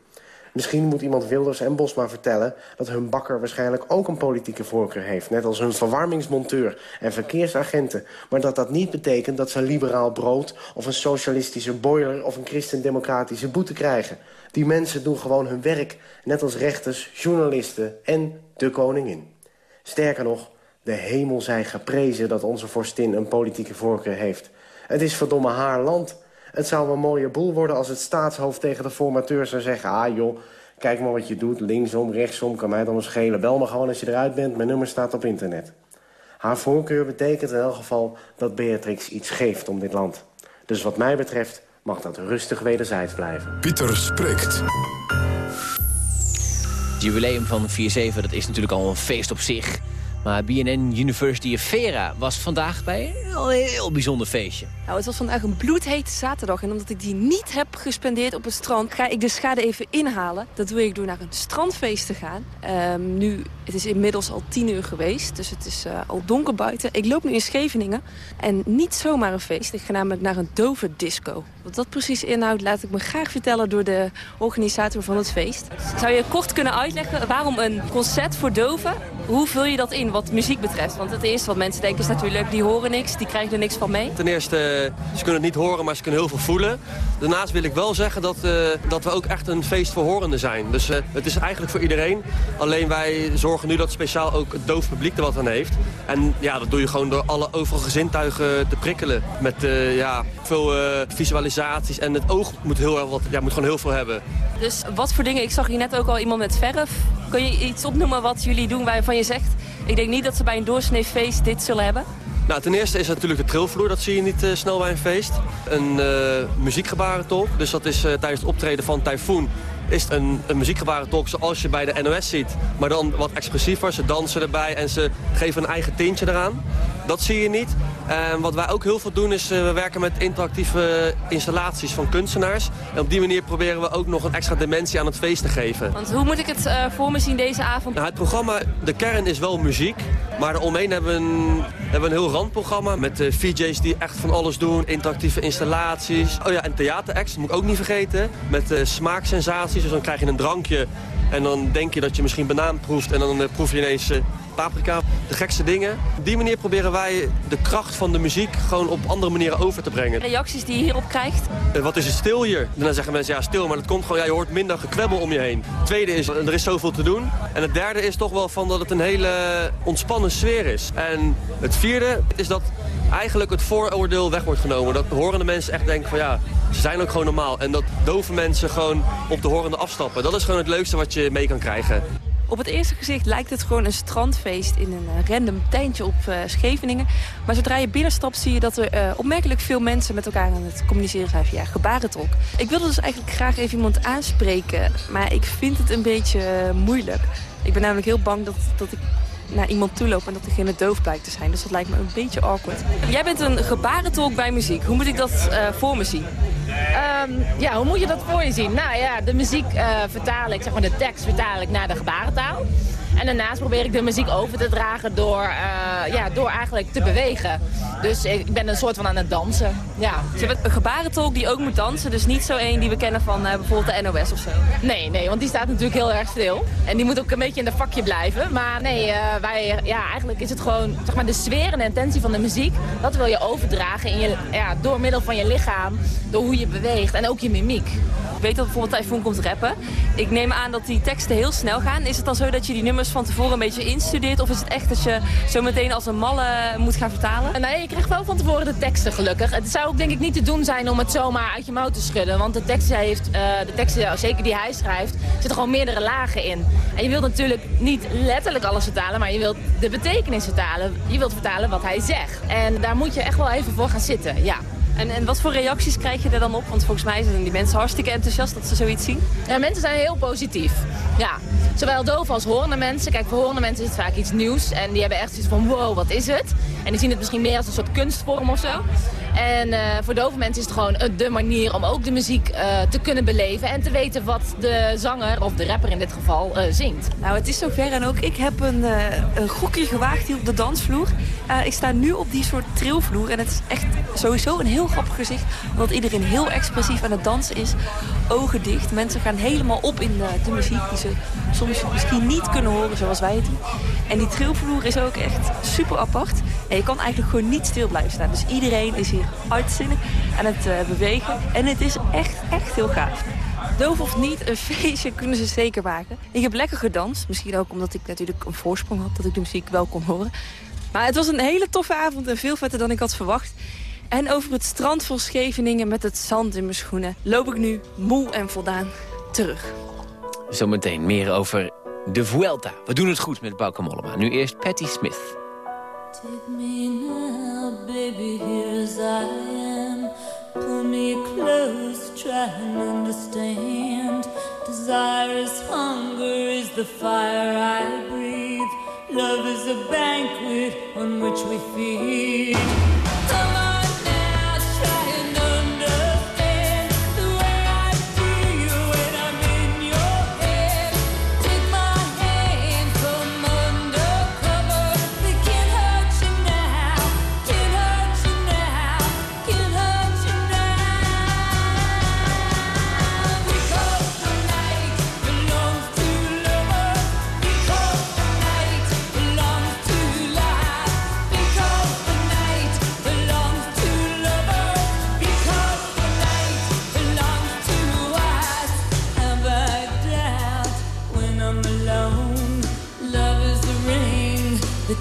Misschien moet iemand Wilders en Bosma vertellen... dat hun bakker waarschijnlijk ook een politieke voorkeur heeft... net als hun verwarmingsmonteur en verkeersagenten. Maar dat dat niet betekent dat ze liberaal brood... of een socialistische boiler of een christendemocratische boete krijgen. Die mensen doen gewoon hun werk, net als rechters, journalisten en de koningin. Sterker nog, de hemel zij geprezen dat onze vorstin een politieke voorkeur heeft. Het is verdomme haar land... Het zou een mooie boel worden als het staatshoofd tegen de formateur zou zeggen... ah joh, kijk maar wat je doet, linksom, rechtsom, kan mij dan eens schelen. Bel me gewoon als je eruit bent, mijn nummer staat op internet. Haar voorkeur betekent in elk geval dat Beatrix iets geeft om dit land. Dus wat mij betreft mag dat rustig wederzijds blijven. Pieter spreekt. Het jubileum van 4-7, dat is natuurlijk al een feest op zich. Maar BNN University of Vera was vandaag bij een heel bijzonder feestje. Nou, het was vandaag een bloedhete zaterdag. En omdat ik die niet heb gespendeerd op het strand... ga ik de schade even inhalen. Dat doe ik door naar een strandfeest te gaan. Ehm, nu, het is inmiddels al tien uur geweest. Dus het is eh, al donker buiten. Ik loop nu in Scheveningen. En niet zomaar een feest. Ik ga namelijk naar een dove disco. Wat dat precies inhoudt, laat ik me graag vertellen... door de organisator van het feest. Zou je kort kunnen uitleggen waarom een concert voor doven... hoe vul je dat in wat muziek betreft? Want het eerste wat mensen denken is natuurlijk... die horen niks, die krijgen er niks van mee. Ten eerste, ze kunnen het niet horen, maar ze kunnen heel veel voelen. Daarnaast wil ik wel zeggen dat, eh, dat we ook echt een feest voor horenden zijn. Dus eh, het is eigenlijk voor iedereen. Alleen wij zorgen nu dat speciaal ook het doof publiek er wat aan heeft. En ja, dat doe je gewoon door alle overige zintuigen te prikkelen. Met eh, ja, veel visualisaties. En het oog moet, heel, erg wat, ja, moet gewoon heel veel hebben. Dus wat voor dingen? Ik zag hier net ook al iemand met verf. Kun je iets opnoemen wat jullie doen waarvan je zegt... ik denk niet dat ze bij een doorsnee feest dit zullen hebben? Nou, ten eerste is natuurlijk de trilvloer. Dat zie je niet uh, snel bij een feest. Een uh, muziekgebarentolk. Dus dat is uh, tijdens het optreden van Typhoon is het een, een muziekgebarentolk zoals je bij de NOS ziet. Maar dan wat expressiever. Ze dansen erbij en ze geven een eigen tintje eraan. Dat zie je niet. En wat wij ook heel veel doen is, we werken met interactieve installaties van kunstenaars. En op die manier proberen we ook nog een extra dimensie aan het feest te geven. Want hoe moet ik het uh, voor me zien deze avond? Nou, het programma, de kern is wel muziek. Maar eromheen hebben we een, hebben we een heel randprogramma met uh, VJ's die echt van alles doen. Interactieve installaties. Oh ja, en theateracts, dat moet ik ook niet vergeten. Met smaaksensaties, dus dan krijg je een drankje. En dan denk je dat je misschien banaan proeft en dan proef je ineens paprika. De gekste dingen. Op die manier proberen wij de kracht van de muziek gewoon op andere manieren over te brengen. Reacties die je hierop krijgt? Uh, wat is het stil hier? En dan zeggen mensen ja stil, maar dat komt gewoon, ja, je hoort minder gekwebbel om je heen. Het tweede is, er is zoveel te doen. En het derde is toch wel van dat het een hele ontspannen sfeer is. En het vierde is dat eigenlijk het vooroordeel weg wordt genomen. Dat horende mensen echt denken van ja, ze zijn ook gewoon normaal. En dat dove mensen gewoon op de horende afstappen. Dat is gewoon het leukste wat je mee kan krijgen. Op het eerste gezicht lijkt het gewoon een strandfeest in een uh, random tuintje op uh, Scheveningen. Maar zodra je binnenstapt zie je dat er uh, opmerkelijk veel mensen met elkaar aan het communiceren zijn via gebarentolk. Ik wilde dus eigenlijk graag even iemand aanspreken, maar ik vind het een beetje moeilijk. Ik ben namelijk heel bang dat, dat ik naar iemand toe loop en dat diegene doof blijkt te zijn. Dus dat lijkt me een beetje awkward. Jij bent een gebarentolk bij muziek. Hoe moet ik dat voor me zien? Ehm, ja, hoe moet je dat voor je zien? Nou ja, de muziek eh, vertaal ik, zeg maar de tekst vertaal ik naar de gebarentaal. En daarnaast probeer ik de muziek over te dragen door, eh, ja, door eigenlijk te bewegen. Dus ik ben een soort van aan het dansen, ja. Je bent een gebarentolk die ook moet dansen, dus niet zo één die we kennen van eh, bijvoorbeeld de NOS of zo. Nee, nee, want die staat natuurlijk heel erg stil. En die moet ook een beetje in de vakje blijven. Maar nee, eh, wij, ja, eigenlijk is het gewoon zeg maar, de sfeer en de intentie van de muziek. Dat wil je overdragen in je, ja, door middel van je lichaam, door hoe je beweegt en ook je mimiek. Ik weet dat bijvoorbeeld Typhoon komt rappen. Ik neem aan dat die teksten heel snel gaan. Is het dan zo dat je die nummers van tevoren een beetje instudeert? Of is het echt dat je zo meteen als een malle moet gaan vertalen? Nee, je krijgt wel van tevoren de teksten gelukkig. Het zou ook denk ik niet te doen zijn om het zomaar uit je mouw te schudden. Want de teksten, heeft, eh, de teksten zeker die hij schrijft, zitten gewoon meerdere lagen in. En je wilt natuurlijk niet letterlijk alles vertalen, maar je wilt de betekenis vertalen. Je wilt vertalen wat hij zegt. En daar moet je echt wel even voor gaan zitten, ja. En, en wat voor reacties krijg je er dan op? Want volgens mij zijn die mensen hartstikke enthousiast dat ze zoiets zien. Ja, mensen zijn heel positief. Ja, zowel doof als horende mensen. Kijk, voor horende mensen is het vaak iets nieuws. En die hebben echt zoiets van, wow, wat is het? En die zien het misschien meer als een soort kunstvorm of zo. En eh, voor dove mensen is het gewoon eh, de manier om ook de muziek eh, te kunnen beleven. En te weten wat de zanger, of de rapper in dit geval, zingt. Nou, het is zover en ook ik heb een, een gokje gewaagd hier op de dansvloer. Ik sta nu op die soort trilvloer en het is echt sowieso een heel grappig gezicht. Omdat iedereen heel expressief aan het dansen is. Ogen dicht. Mensen gaan helemaal op in de, de muziek die ze soms misschien niet kunnen horen zoals wij het doen. En die trilvloer is ook echt super apart. En je kan eigenlijk gewoon niet stil blijven staan. Dus iedereen is hier uitzinnig aan het eh, bewegen. En het is echt, echt heel gaaf. Doof of niet, een feestje <laughs> kunnen ze zeker maken. Ik heb lekker gedanst. Misschien ook omdat ik natuurlijk een voorsprong had dat ik de muziek wel kon horen. Maar het was een hele toffe avond en veel vetter dan ik had verwacht. En over het strand van Scheveningen met het zand in mijn schoenen... loop ik nu moe en voldaan terug. Zometeen meer over de Vuelta. We doen het goed met Bauke Mollema. Nu eerst Patti Smith. Take me now, baby, here as I am. Pull me close, try and understand. Desire is hunger, is the fire I breathe. Love is a banquet on which we feed.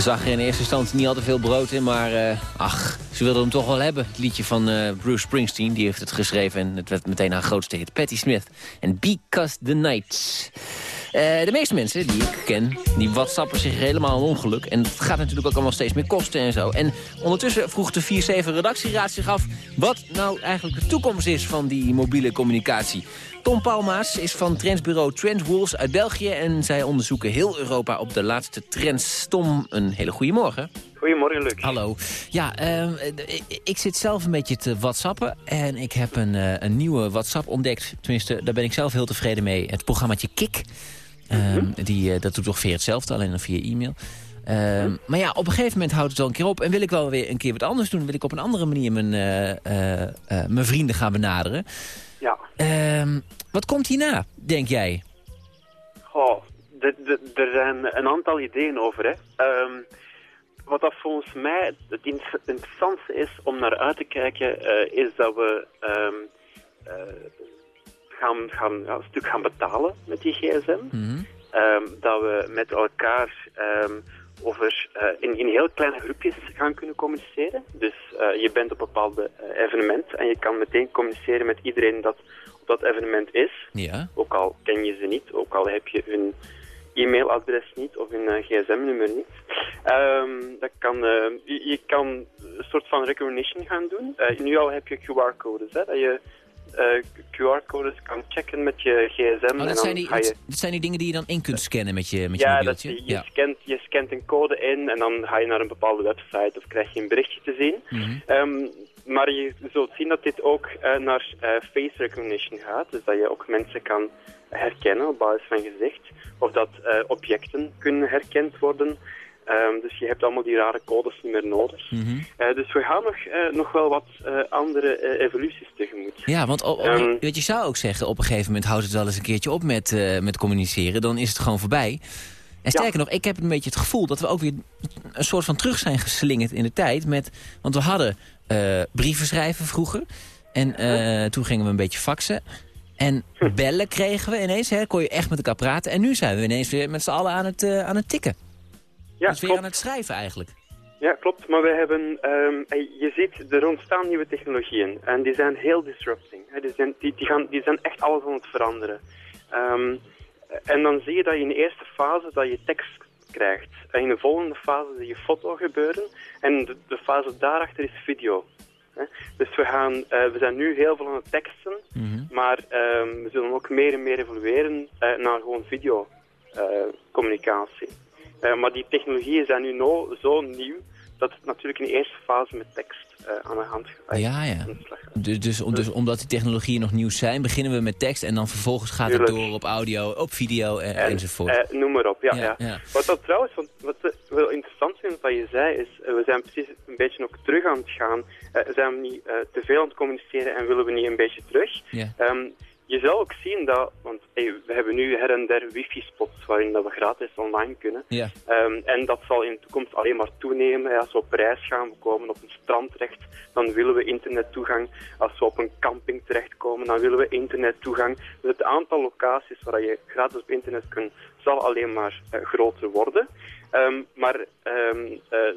Ze zag er in eerste instantie niet al te veel brood in, maar eh, ach, ze wilde hem toch wel hebben. Het liedje van eh, Bruce Springsteen, die heeft het geschreven en het werd meteen haar grootste hit. Patti Smith en Because the Night. Eh, de meeste mensen die ik ken, die whatsappen zich helemaal een ongeluk. En het gaat natuurlijk ook allemaal steeds meer kosten en zo. En ondertussen vroeg de 4-7 redactieraad zich af... wat nou eigenlijk de toekomst is van die mobiele communicatie. Tom Palmaas is van trendsbureau Trend Wolves uit België... en zij onderzoeken heel Europa op de laatste trends. Tom, een hele goede morgen. Goedemorgen, Luc. Hallo. Ja, ehm, ik, zit zelf een beetje te whatsappen. En ik heb een, eh, een nieuwe WhatsApp ontdekt. Tenminste, daar ben ik zelf heel tevreden mee. Het programmaatje Kik. Ehm, die, eh, dat doet ongeveer hetzelfde, alleen dan via e-mail. Ehm, Maar ja, op een gegeven moment houdt het al een keer op. En wil ik wel weer een keer wat anders doen. Wil ik op een andere manier mijn, eh, mijn vrienden gaan benaderen. Ja. Ehm, wat komt hierna, denk jij? Goh, er zijn een aantal ideeën over, hè. Ehm, wat dat volgens mij het interessantste is om naar uit te kijken, eh, is dat we ehm, eh, gaan, gaan, ja, een stuk gaan betalen met die gsm. Ehm, dat we met elkaar over, eh, in, in heel kleine groepjes gaan kunnen communiceren. Dus eh, je bent op een bepaalde eh, evenement en je kan meteen communiceren met iedereen dat op dat evenement is. Ja. Ook al ken je ze niet, ook al heb je hun e-mailadres niet of hun gsm-nummer niet. Ehm, dat kan, je, je kan een soort van recognition gaan doen. Nu al heb je QR-codes, hè, dat je eh, QR-codes kan checken met je gsm. Oh, en dat, dan zijn die, ga je... dat, dat zijn die dingen die je dan in kunt scannen met je, met je Ja, dat mobieltje? je, je, scant, je scant een code in en dan ga je naar een bepaalde website of krijg je een berichtje te zien. Mhm. Ehm, maar je zult zien dat dit ook eh, naar eh, face recognition gaat. Dus dat je ook mensen kan herkennen op basis van gezicht. Of dat objecten kunnen herkend worden. Ehm, dus je hebt allemaal die rare codes niet meer nodig. Mhm. Eh, dus we gaan nog, eh, nog wel wat eh, andere evoluties tegemoet. Ja, want Ehm, weet je zou ook zeggen, op een gegeven moment houdt het wel eens een keertje op met, met communiceren. Dan is het gewoon voorbij. En sterker nog, ik heb een beetje het gevoel dat we ook weer een soort van terug zijn geslingerd in de tijd. Met, want we hadden brieven schrijven vroeger. En toen gingen we een beetje faxen. En bellen kregen we ineens, hè, kon je echt met elkaar praten. En nu zijn we ineens weer met z'n allen aan het, aan het tikken. Ja, dus weer aan het schrijven eigenlijk. Ja, klopt. Maar we hebben, ehm, eh, je ziet, er ontstaan nieuwe technologieën. En die zijn heel disrupting. Die, zijn, die, die, gaan, die zijn echt alles aan het veranderen. Ehm, en dan zie je dat je in de eerste fase dat je tekst krijgt. En in de volgende fase zie je foto gebeuren. En de, de fase daarachter is video. Dus we, gaan, eh, we zijn nu heel veel aan het teksten. Maar ehm, we zullen ook meer en meer evolueren eh, naar gewoon videocommunicatie. Eh, maar die technologieën zijn nu no, zo nieuw dat het natuurlijk in de eerste fase met tekst eh, aan de hand gaat. Ja, ja. Dus, dus, om- dus omdat die technologieën nog nieuw zijn, beginnen we met tekst... en dan vervolgens gaat het door op audio, op video en, En, enzovoort. eh, noem maar op, ja. Ja. Wat dat trouwens, wat, wat eh, wel interessant vind wat je zei, is eh, we zijn precies een beetje ook terug aan het gaan. Eh, zijn we niet eh, te veel aan het communiceren en willen we niet een beetje terug? Ja. Ehm, je zal ook zien dat, want hey, we hebben nu her en der wifi-spots waarin dat we gratis online kunnen. Ja. Ehm, en dat zal in de toekomst alleen maar toenemen. Als we op reis gaan, we komen op een strand terecht, dan willen we internettoegang. Als we op een camping terechtkomen, dan willen we internettoegang. Dus het aantal locaties waar je gratis op internet kunt, zal alleen maar eh, groter worden. Ehm, maar ehm, eh,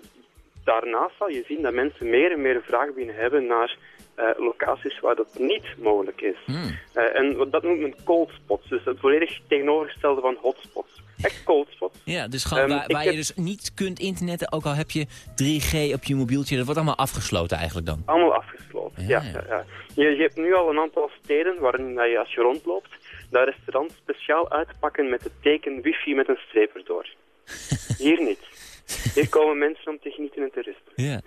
daarnaast zal je zien dat mensen meer en meer vraag beginnen hebben naar eh, locaties waar dat niet mogelijk is. Eh, en dat noemt men cold spots, dus het volledig tegenovergestelde van hotspots. Echt cold spots. Ja, dus gewoon Ehm, waar, heb- je dus niet kunt internetten, ook al heb je 3G op je mobieltje, dat wordt allemaal afgesloten eigenlijk dan. Allemaal afgesloten, ja. ja, ja. Je, je hebt nu al een aantal steden waarin dat je als je rondloopt, dat restaurants speciaal uitpakken met het teken wifi met een streep erdoor. <laughs> Hier niet. Hier komen mensen om te genieten en te rusten. Ja.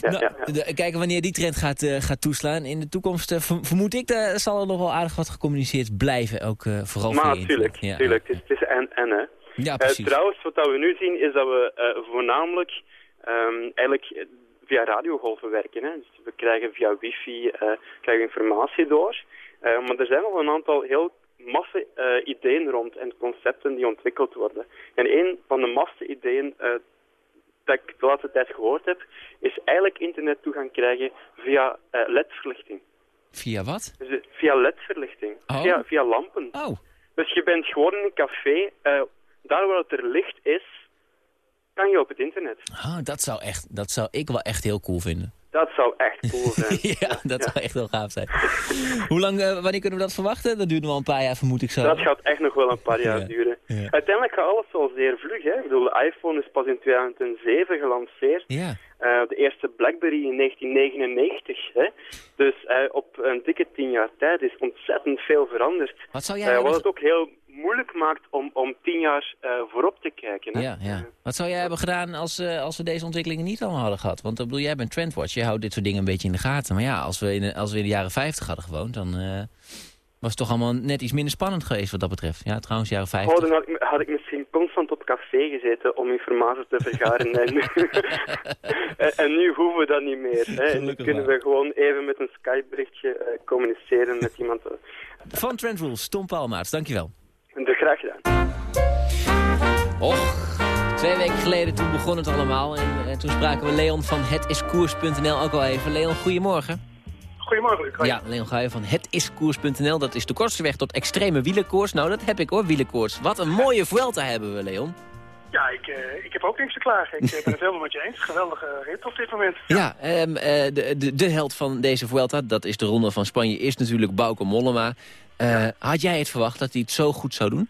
ja, <laughs> Nou, ja, ja. kijken wanneer die trend gaat, eh, gaat toeslaan. In de toekomst eh, ver- vermoed ik, daar zal er nog wel aardig wat gecommuniceerd blijven. Ook eh, vooral Maar internet. tuurlijk, Ja. tuurlijk. Het is, het is en en, hè. Ja, precies. trouwens, wat dat we nu zien is dat we voornamelijk ehm, eigenlijk via radiogolven werken. Hè. Dus we krijgen via wifi krijgen informatie door. Maar er zijn al een aantal heel massa eh, ideeën rond en concepten die ontwikkeld worden. En een van de massa ideeën eh, dat ik de laatste tijd gehoord heb, is eigenlijk internettoegang krijgen via eh, LED-verlichting. Via wat? Dus via LED-verlichting, Oh. via, via lampen. Oh. Dus je bent gewoon in een café, daar waar het er licht is, kan je op het internet. Ah, dat, zou echt, dat zou ik wel echt heel cool vinden. Dat zou echt cool <laughs> zijn. ja, dat zou echt heel gaaf zijn. <laughs> Hoe lang, eh, wanneer kunnen we dat verwachten? Dat duurt nog wel een paar jaar, vermoed ik zo. Dat gaat echt nog wel een paar jaar Ja. duren. Ja. Uiteindelijk gaat alles wel zeer vlug. Hè? Ik bedoel, de iPhone is pas in 2007 gelanceerd. Ja. Eh, de eerste BlackBerry in 1999. Hè? Dus eh, op een dikke tien jaar tijd is ontzettend veel veranderd. Wat zou jij hebben wat het ook heel moeilijk maakt om, om tien jaar eh, voorop te kijken. Hè? Ja, ja. Wat zou jij hebben gedaan als, eh, als we deze ontwikkelingen niet allemaal hadden gehad? Want ik bedoel, jij bent trendwatch, je houdt dit soort dingen een beetje in de gaten. Maar ja, als we in de, als we in de jaren 50 hadden gewoond, dan eh, was het toch allemaal net iets minder spannend geweest wat dat betreft. Ja, trouwens, jaren 50. Oh, dan had ik, had ik misschien constant op café gezeten om informatie te vergaren. en, nu, <laughs> en, <laughs> en nu hoeven we dat niet meer. Hè. Nu kunnen we gewoon even met een Skype-berichtje eh, communiceren met iemand. eh. Van Trend Rules, Tom Palmaats, dankjewel. Dat graag gedaan. Och, twee weken geleden toen begon het allemaal. En, toen spraken we Leon van hetiskoers.nl ook al even. Leon, goedemorgen. Goedemorgen, Luc. Ja, Leon Guijen van hetiskoers.nl. Dat is de kortste weg tot extreme wielerkoers. Nou, dat heb ik hoor, wielerkoers. Wat een mooie Vuelta hebben we, Leon. Ja, ik, eh, ik heb ook niks te klagen. Ik eh, ben het helemaal met je eens. Geweldige rit op dit moment. Ja, ehm, eh, de, de, de held van deze Vuelta, dat is de ronde van Spanje, is natuurlijk Bauke Mollema. Had jij het verwacht dat hij het zo goed zou doen?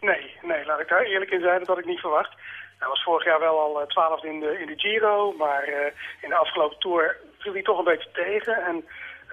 Nee, nee, laat ik daar eerlijk in zijn. Dat had ik niet verwacht. Hij was vorig jaar wel al twaalfde in de, in de Giro. Maar in de afgelopen Tour viel hij toch een beetje tegen. En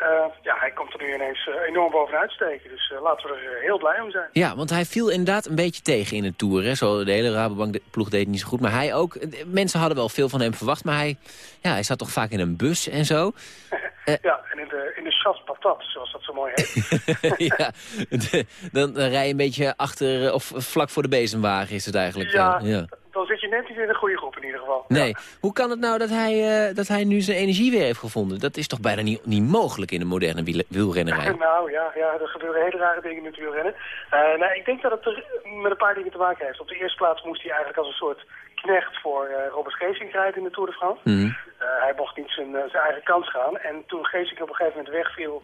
eh, ja, hij komt er nu ineens eh, enorm bovenuit steken. Dus eh, laten we er heel blij om zijn. Ja, want hij viel inderdaad een beetje tegen in de Tour. Hè. Zo, de hele Rabobank-ploeg deed het niet zo goed. Maar hij ook. Mensen hadden wel veel van hem verwacht. Maar hij, ja, hij zat toch vaak in een bus en zo. <laughs> Ja, en in de, in de patat, zoals dat zo mooi heet. <laughs> ja, de- dan, dan rij je een beetje achter of vlak voor de bezemwagen is het eigenlijk. Ja, ja. dan zit je net niet in de goede geval. Nee, hoe kan het nou dat hij, eh, dat hij nu zijn energie weer heeft gevonden? Dat is toch bijna niet, niet mogelijk in de moderne wiel- wielrennerij? Nou ja, ja, er gebeuren hele rare dingen met wielrennen. Eh nou, ik denk dat het er met een paar dingen te maken heeft. Op de eerste plaats moest hij eigenlijk als een soort knecht voor eh, Robert Geesink rijden in de Tour de France. Mhm. Hij mocht niet zijn, zijn eigen kans gaan. En toen Geesink op een gegeven moment wegviel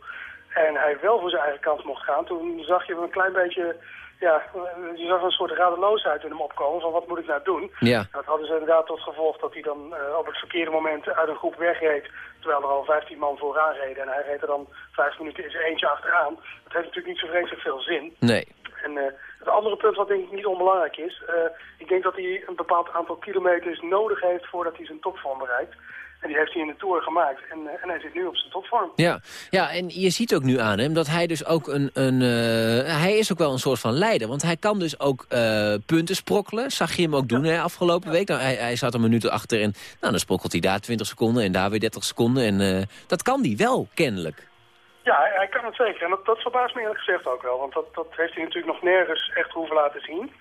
en hij wel voor zijn eigen kans mocht gaan, toen zag je hem een klein beetje, ja, je zag een soort radeloosheid in hem opkomen van wat moet ik nou doen. Ja. Dat hadden ze inderdaad tot gevolg dat hij dan eh, op het verkeerde moment uit een groep wegreed, terwijl er al 15 man vooraan reden. En hij reed er dan vijf minuten in zijn eentje achteraan. Dat heeft natuurlijk niet zo vreselijk veel zin. Nee. En eh, het andere punt wat denk ik niet onbelangrijk is, eh, ik denk dat hij een bepaald aantal kilometers nodig heeft voordat hij zijn topvorm bereikt. En die heeft hij in de Tour gemaakt. En, eh, en hij zit nu op zijn topvorm. Ja. ja, en je ziet ook nu aan hem dat hij dus ook een... een eh, hij is ook wel een soort van leider. Want hij kan dus ook eh, punten sprokkelen. Zag je hem ook doen hè, afgelopen week. Nou, hij, hij zat een minuut achter en nou, dan sprokkelt hij daar 20 seconden en daar weer 30 seconden. En dat kan hij wel, kennelijk. Ja, hij, hij kan het zeker. En dat, dat verbaast me eerlijk gezegd ook wel. Want dat, dat heeft hij natuurlijk nog nergens echt hoeven laten zien.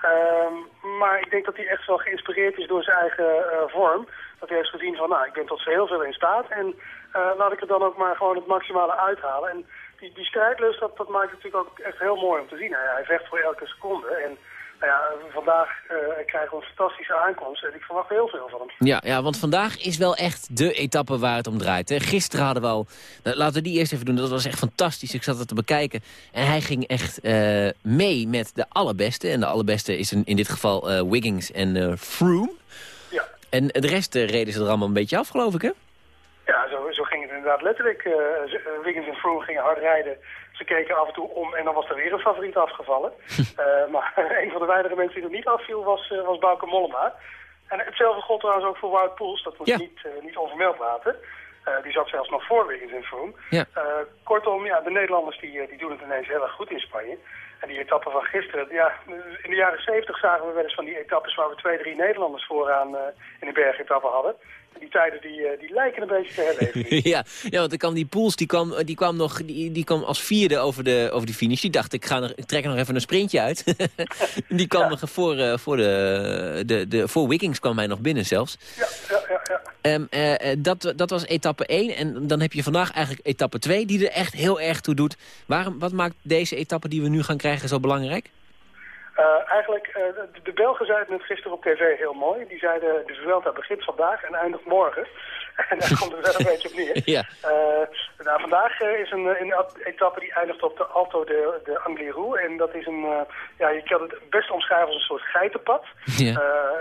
Ehm, maar ik denk dat hij echt wel geïnspireerd is door zijn eigen vorm. Dat hij heeft gezien van, nou, ik ben tot heel veel in staat. En eh, laat ik er dan ook maar gewoon het maximale uithalen. En die, die strijdlust, dat, dat maakt het natuurlijk ook echt heel mooi om te zien. Hij, hij vecht voor elke seconde. En nou ja, vandaag eh, krijgen we een fantastische aankomst. En ik verwacht heel veel van hem. Ja, ja, want vandaag is wel echt de etappe waar het om draait. Hè. Gisteren hadden we al... nou, laten we die eerst even doen. Dat was echt fantastisch. Ik zat het te bekijken. En hij ging echt eh, mee met de allerbeste. En de allerbeste is in, dit geval eh, Wiggins en Froome. En de rest eh, reden ze er allemaal een beetje af, geloof ik, hè? Ja, zo, zo ging het inderdaad letterlijk. Eh, Wiggins en Froome gingen hard rijden. Ze keken af en toe om en dan was er weer een favoriet afgevallen. <laughs> Maar <laughs> een van de weinige mensen die er niet afviel was, eh, was Bauke Mollema. En hetzelfde gold trouwens ook voor Wout Poels. Dat moet je niet, niet onvermeld laten. Die zat zelfs nog voor Wiggins en Froome. Ja. Kortom, ja, de Nederlanders die, die doen het ineens heel erg goed in Spanje. En die etappe van gisteren, ja, in de jaren 70 zagen we wel eens van die etappes waar we twee, drie Nederlanders vooraan eh, in de bergetappe hadden. Die tijden die, eh, die lijken een beetje te herleven. <laughs> ja, ja, want dan kwam die Poels, die kwam, die kwam, nog, die, die kwam als vierde over de, over de finish. Die dacht, ik, ga nog, ik trek er nog even een sprintje uit. <laughs> die kwam nog voor, eh, voor, de, de, de, voor Wiggins kwam hij nog binnen zelfs. Ja, ja, ja. Ehm, eh, eh, dat, dat was etappe 1. En dan heb je vandaag eigenlijk etappe 2 die er echt heel erg toe doet. Waarom, wat maakt deze etappe die we nu gaan krijgen zo belangrijk? Eh, eigenlijk, eh, de, Belgen zeiden het gisteren op tv heel mooi. Die zeiden, de Vuelta begint vandaag en eindigt morgen. <laughs> en daar komt het wel een beetje op neer. <laughs> Ja. Eh, nou, vandaag is een, een ap- etappe die eindigt op de Alto de, de Angliru. En dat is een, ja, je kan het best omschrijven als een soort geitenpad Ja.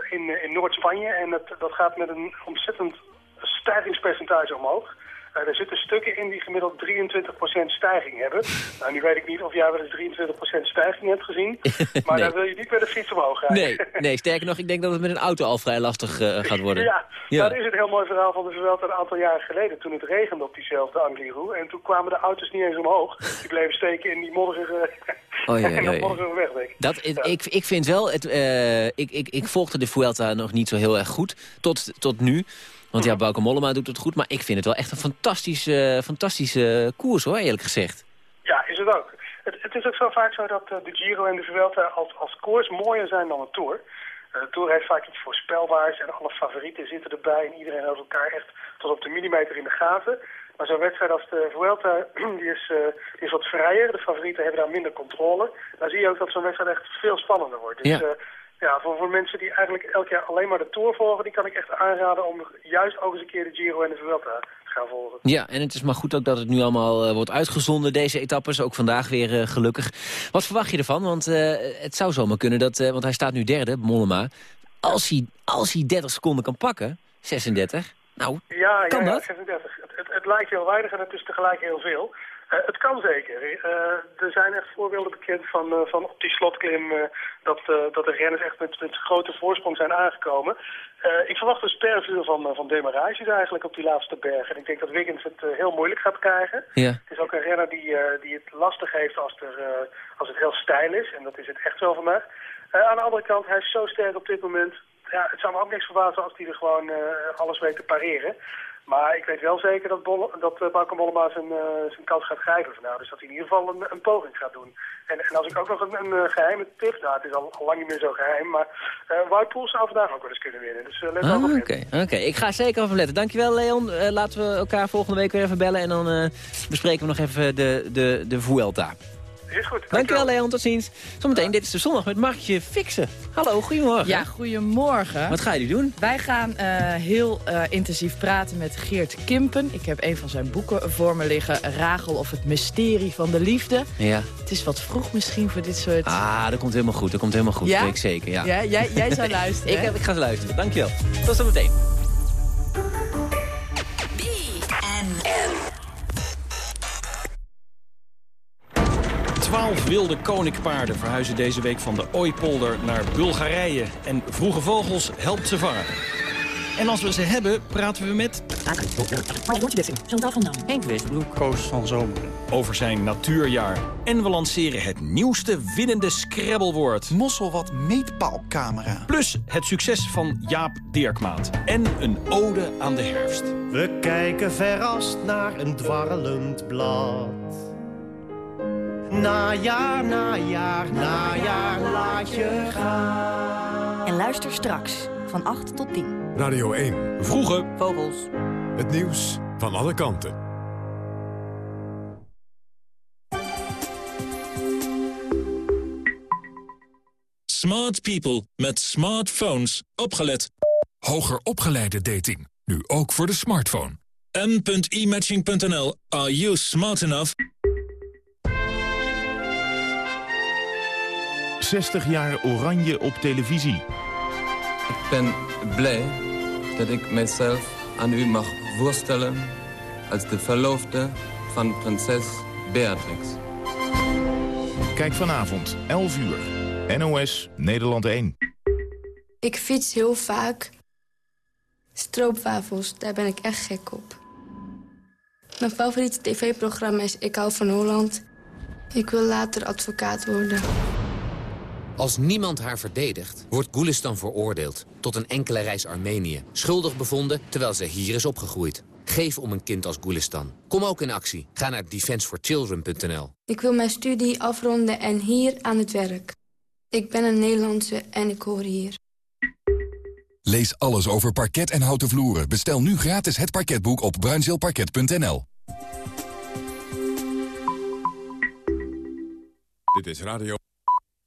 in, in Noord-Spanje. En dat, dat gaat met een ontzettend stijgingspercentage omhoog. Eh, er zitten stukken in die gemiddeld 23% stijging hebben. Nou, nu weet ik niet of jij wel eens 23% stijging hebt gezien. <laughs> Maar Nee. daar wil je niet met de fiets omhoog gaan. Nee, <laughs> nee, sterker nog, ik denk dat het met een auto al vrij lastig eh, gaat worden. Ja, Ja. Dat is het heel mooi verhaal van de Vuelta een aantal jaren geleden. Toen het regende op diezelfde Angliru. En toen kwamen de auto's niet eens omhoog. Die bleven steken in die modderige, <laughs> oei, dat oei. modderige weg, denk ik. Dat, ik, ik vind wel, het, eh, ik, ik, ik volgde de Vuelta nog niet zo heel erg goed, tot, tot nu. Want ja, Bauke Mollema doet het goed, maar ik vind het wel echt een fantastische, fantastische koers hoor, eerlijk gezegd. Ja, is het ook. Het, het is ook zo vaak zo dat eh, de Giro en de Vuelta als, als koers mooier zijn dan de Tour. Eh, de Tour heeft vaak iets voorspelbaars en alle favorieten zitten erbij en iedereen houdt elkaar echt tot op de millimeter in de gaten. Maar zo'n wedstrijd als de Vuelta, <clears throat> die is, eh, die is wat vrijer. De favorieten hebben daar minder controle. Dan zie je ook dat zo'n wedstrijd echt veel spannender wordt. Dus Ja. Ja voor, voor mensen die eigenlijk elk jaar alleen maar de Tour volgen, die kan ik echt aanraden om juist ook eens een keer de Giro en de Vuelta te gaan volgen. Ja, en het is maar goed ook dat het nu allemaal eh, wordt uitgezonden, deze etappes. Ook vandaag weer eh, gelukkig. Wat verwacht je ervan? Want eh, het zou zomaar kunnen, dat, want hij staat nu derde, Mollema. Als hij, als hij 30 seconden kan pakken, 36, nou, Ja, Kan ja, ja, dat? 36. Het, het, het lijkt heel weinig en het is tegelijk heel veel. Eh, het kan zeker. Eh, er zijn echt voorbeelden bekend van, eh, van op die slotklim dat, dat de renners echt met, met grote voorsprong zijn aangekomen. Ik verwacht een spervuur van, van demarages eigenlijk op die laatste berg. En ik denk dat Wiggins het heel moeilijk gaat krijgen. ja. Het is ook een renner die, die het lastig heeft als, er, als het heel stijl is. En dat is het echt wel vandaag. Aan de andere kant, hij is zo sterk op dit moment. Ja, het zou me ook niks verbazen als hij er gewoon alles weet te pareren. Maar ik weet wel zeker dat, Bolle, dat uh, Bauke Mollema zijn, eh, zijn kans gaat grijpen vandaag. Dus dat hij in ieder geval een, een poging gaat doen. En, en als ik ook nog een, een eh, geheime tip, nou het is al, lang niet meer zo geheim, maar eh Wout Poels zou vandaag ook wel eens kunnen winnen. Dus eh, let Ah, Oké, oké. ik ga zeker even letten. Dankjewel Leon. Eh, laten we elkaar volgende week weer even bellen en dan eh, bespreken we nog even de, de, de Vuelta. Is goed. Dankjewel Leon, tot ziens. Zometeen, dit is de zondag met Markje Fixen. Hallo, goedemorgen. Ja, goedemorgen. Wat ga je nu doen? Wij gaan eh, heel eh, intensief praten met Geert Kimpen. Ik heb een van zijn boeken voor me liggen. Rachel of het mysterie van de liefde. Ja. Het is wat vroeg misschien voor dit soort... Ah, dat komt helemaal goed. Dat komt helemaal goed. Ja? Weet ik zeker, ja. Ja, jij, jij zou <laughs> luisteren, ik, ik ga luisteren. Dankjewel. Tot zometeen. Twaalf wilde koninkpaarden verhuizen deze week van de Ooipolder naar Bulgarije. En Vroege Vogels helpt ze vangen. En als we ze hebben, praten we met... Chantal van Dam. Henk Westbroek. Koos van Zomer. Over zijn natuurjaar. En we lanceren het nieuwste winnende Scrabblewoord. Mosselwat meetpaalcamera. Plus het succes van Jaap Dirkmaat. En een ode aan de herfst. We kijken verrast naar een dwarrelend blad. Najaar, najaar, najaar, laat je gaan. En luister straks van 8 tot 10. Radio 1. Vroege Vogels. Het nieuws van alle kanten. Smart people met smartphones. Opgelet. Hoger opgeleide dating. Nu ook voor de smartphone. m.imatching.nl. Are you smart enough? 60 jaar oranje op televisie. Ik ben blij dat ik mijzelf aan u mag voorstellen als de verloofde van prinses Beatrix. Kijk vanavond, 11 uur. NOS, Nederland 1. Ik fiets heel vaak. Stroopwafels, daar ben ik echt gek op. Mijn favoriete tv-programma is Ik hou van Holland. Ik wil later advocaat worden. Als niemand haar verdedigt, wordt Gulistan veroordeeld tot een enkele reis Armenië. Schuldig bevonden terwijl ze hier is opgegroeid. Geef om een kind als Gulistan. Kom ook in actie. Ga naar defenseforchildren.nl. Ik wil mijn studie afronden en hier aan het werk. Ik ben een Nederlandse en ik hoor hier. Lees alles over parket en houten vloeren. Bestel nu gratis het parketboek op bruinzeelparket.nl. Dit is Radio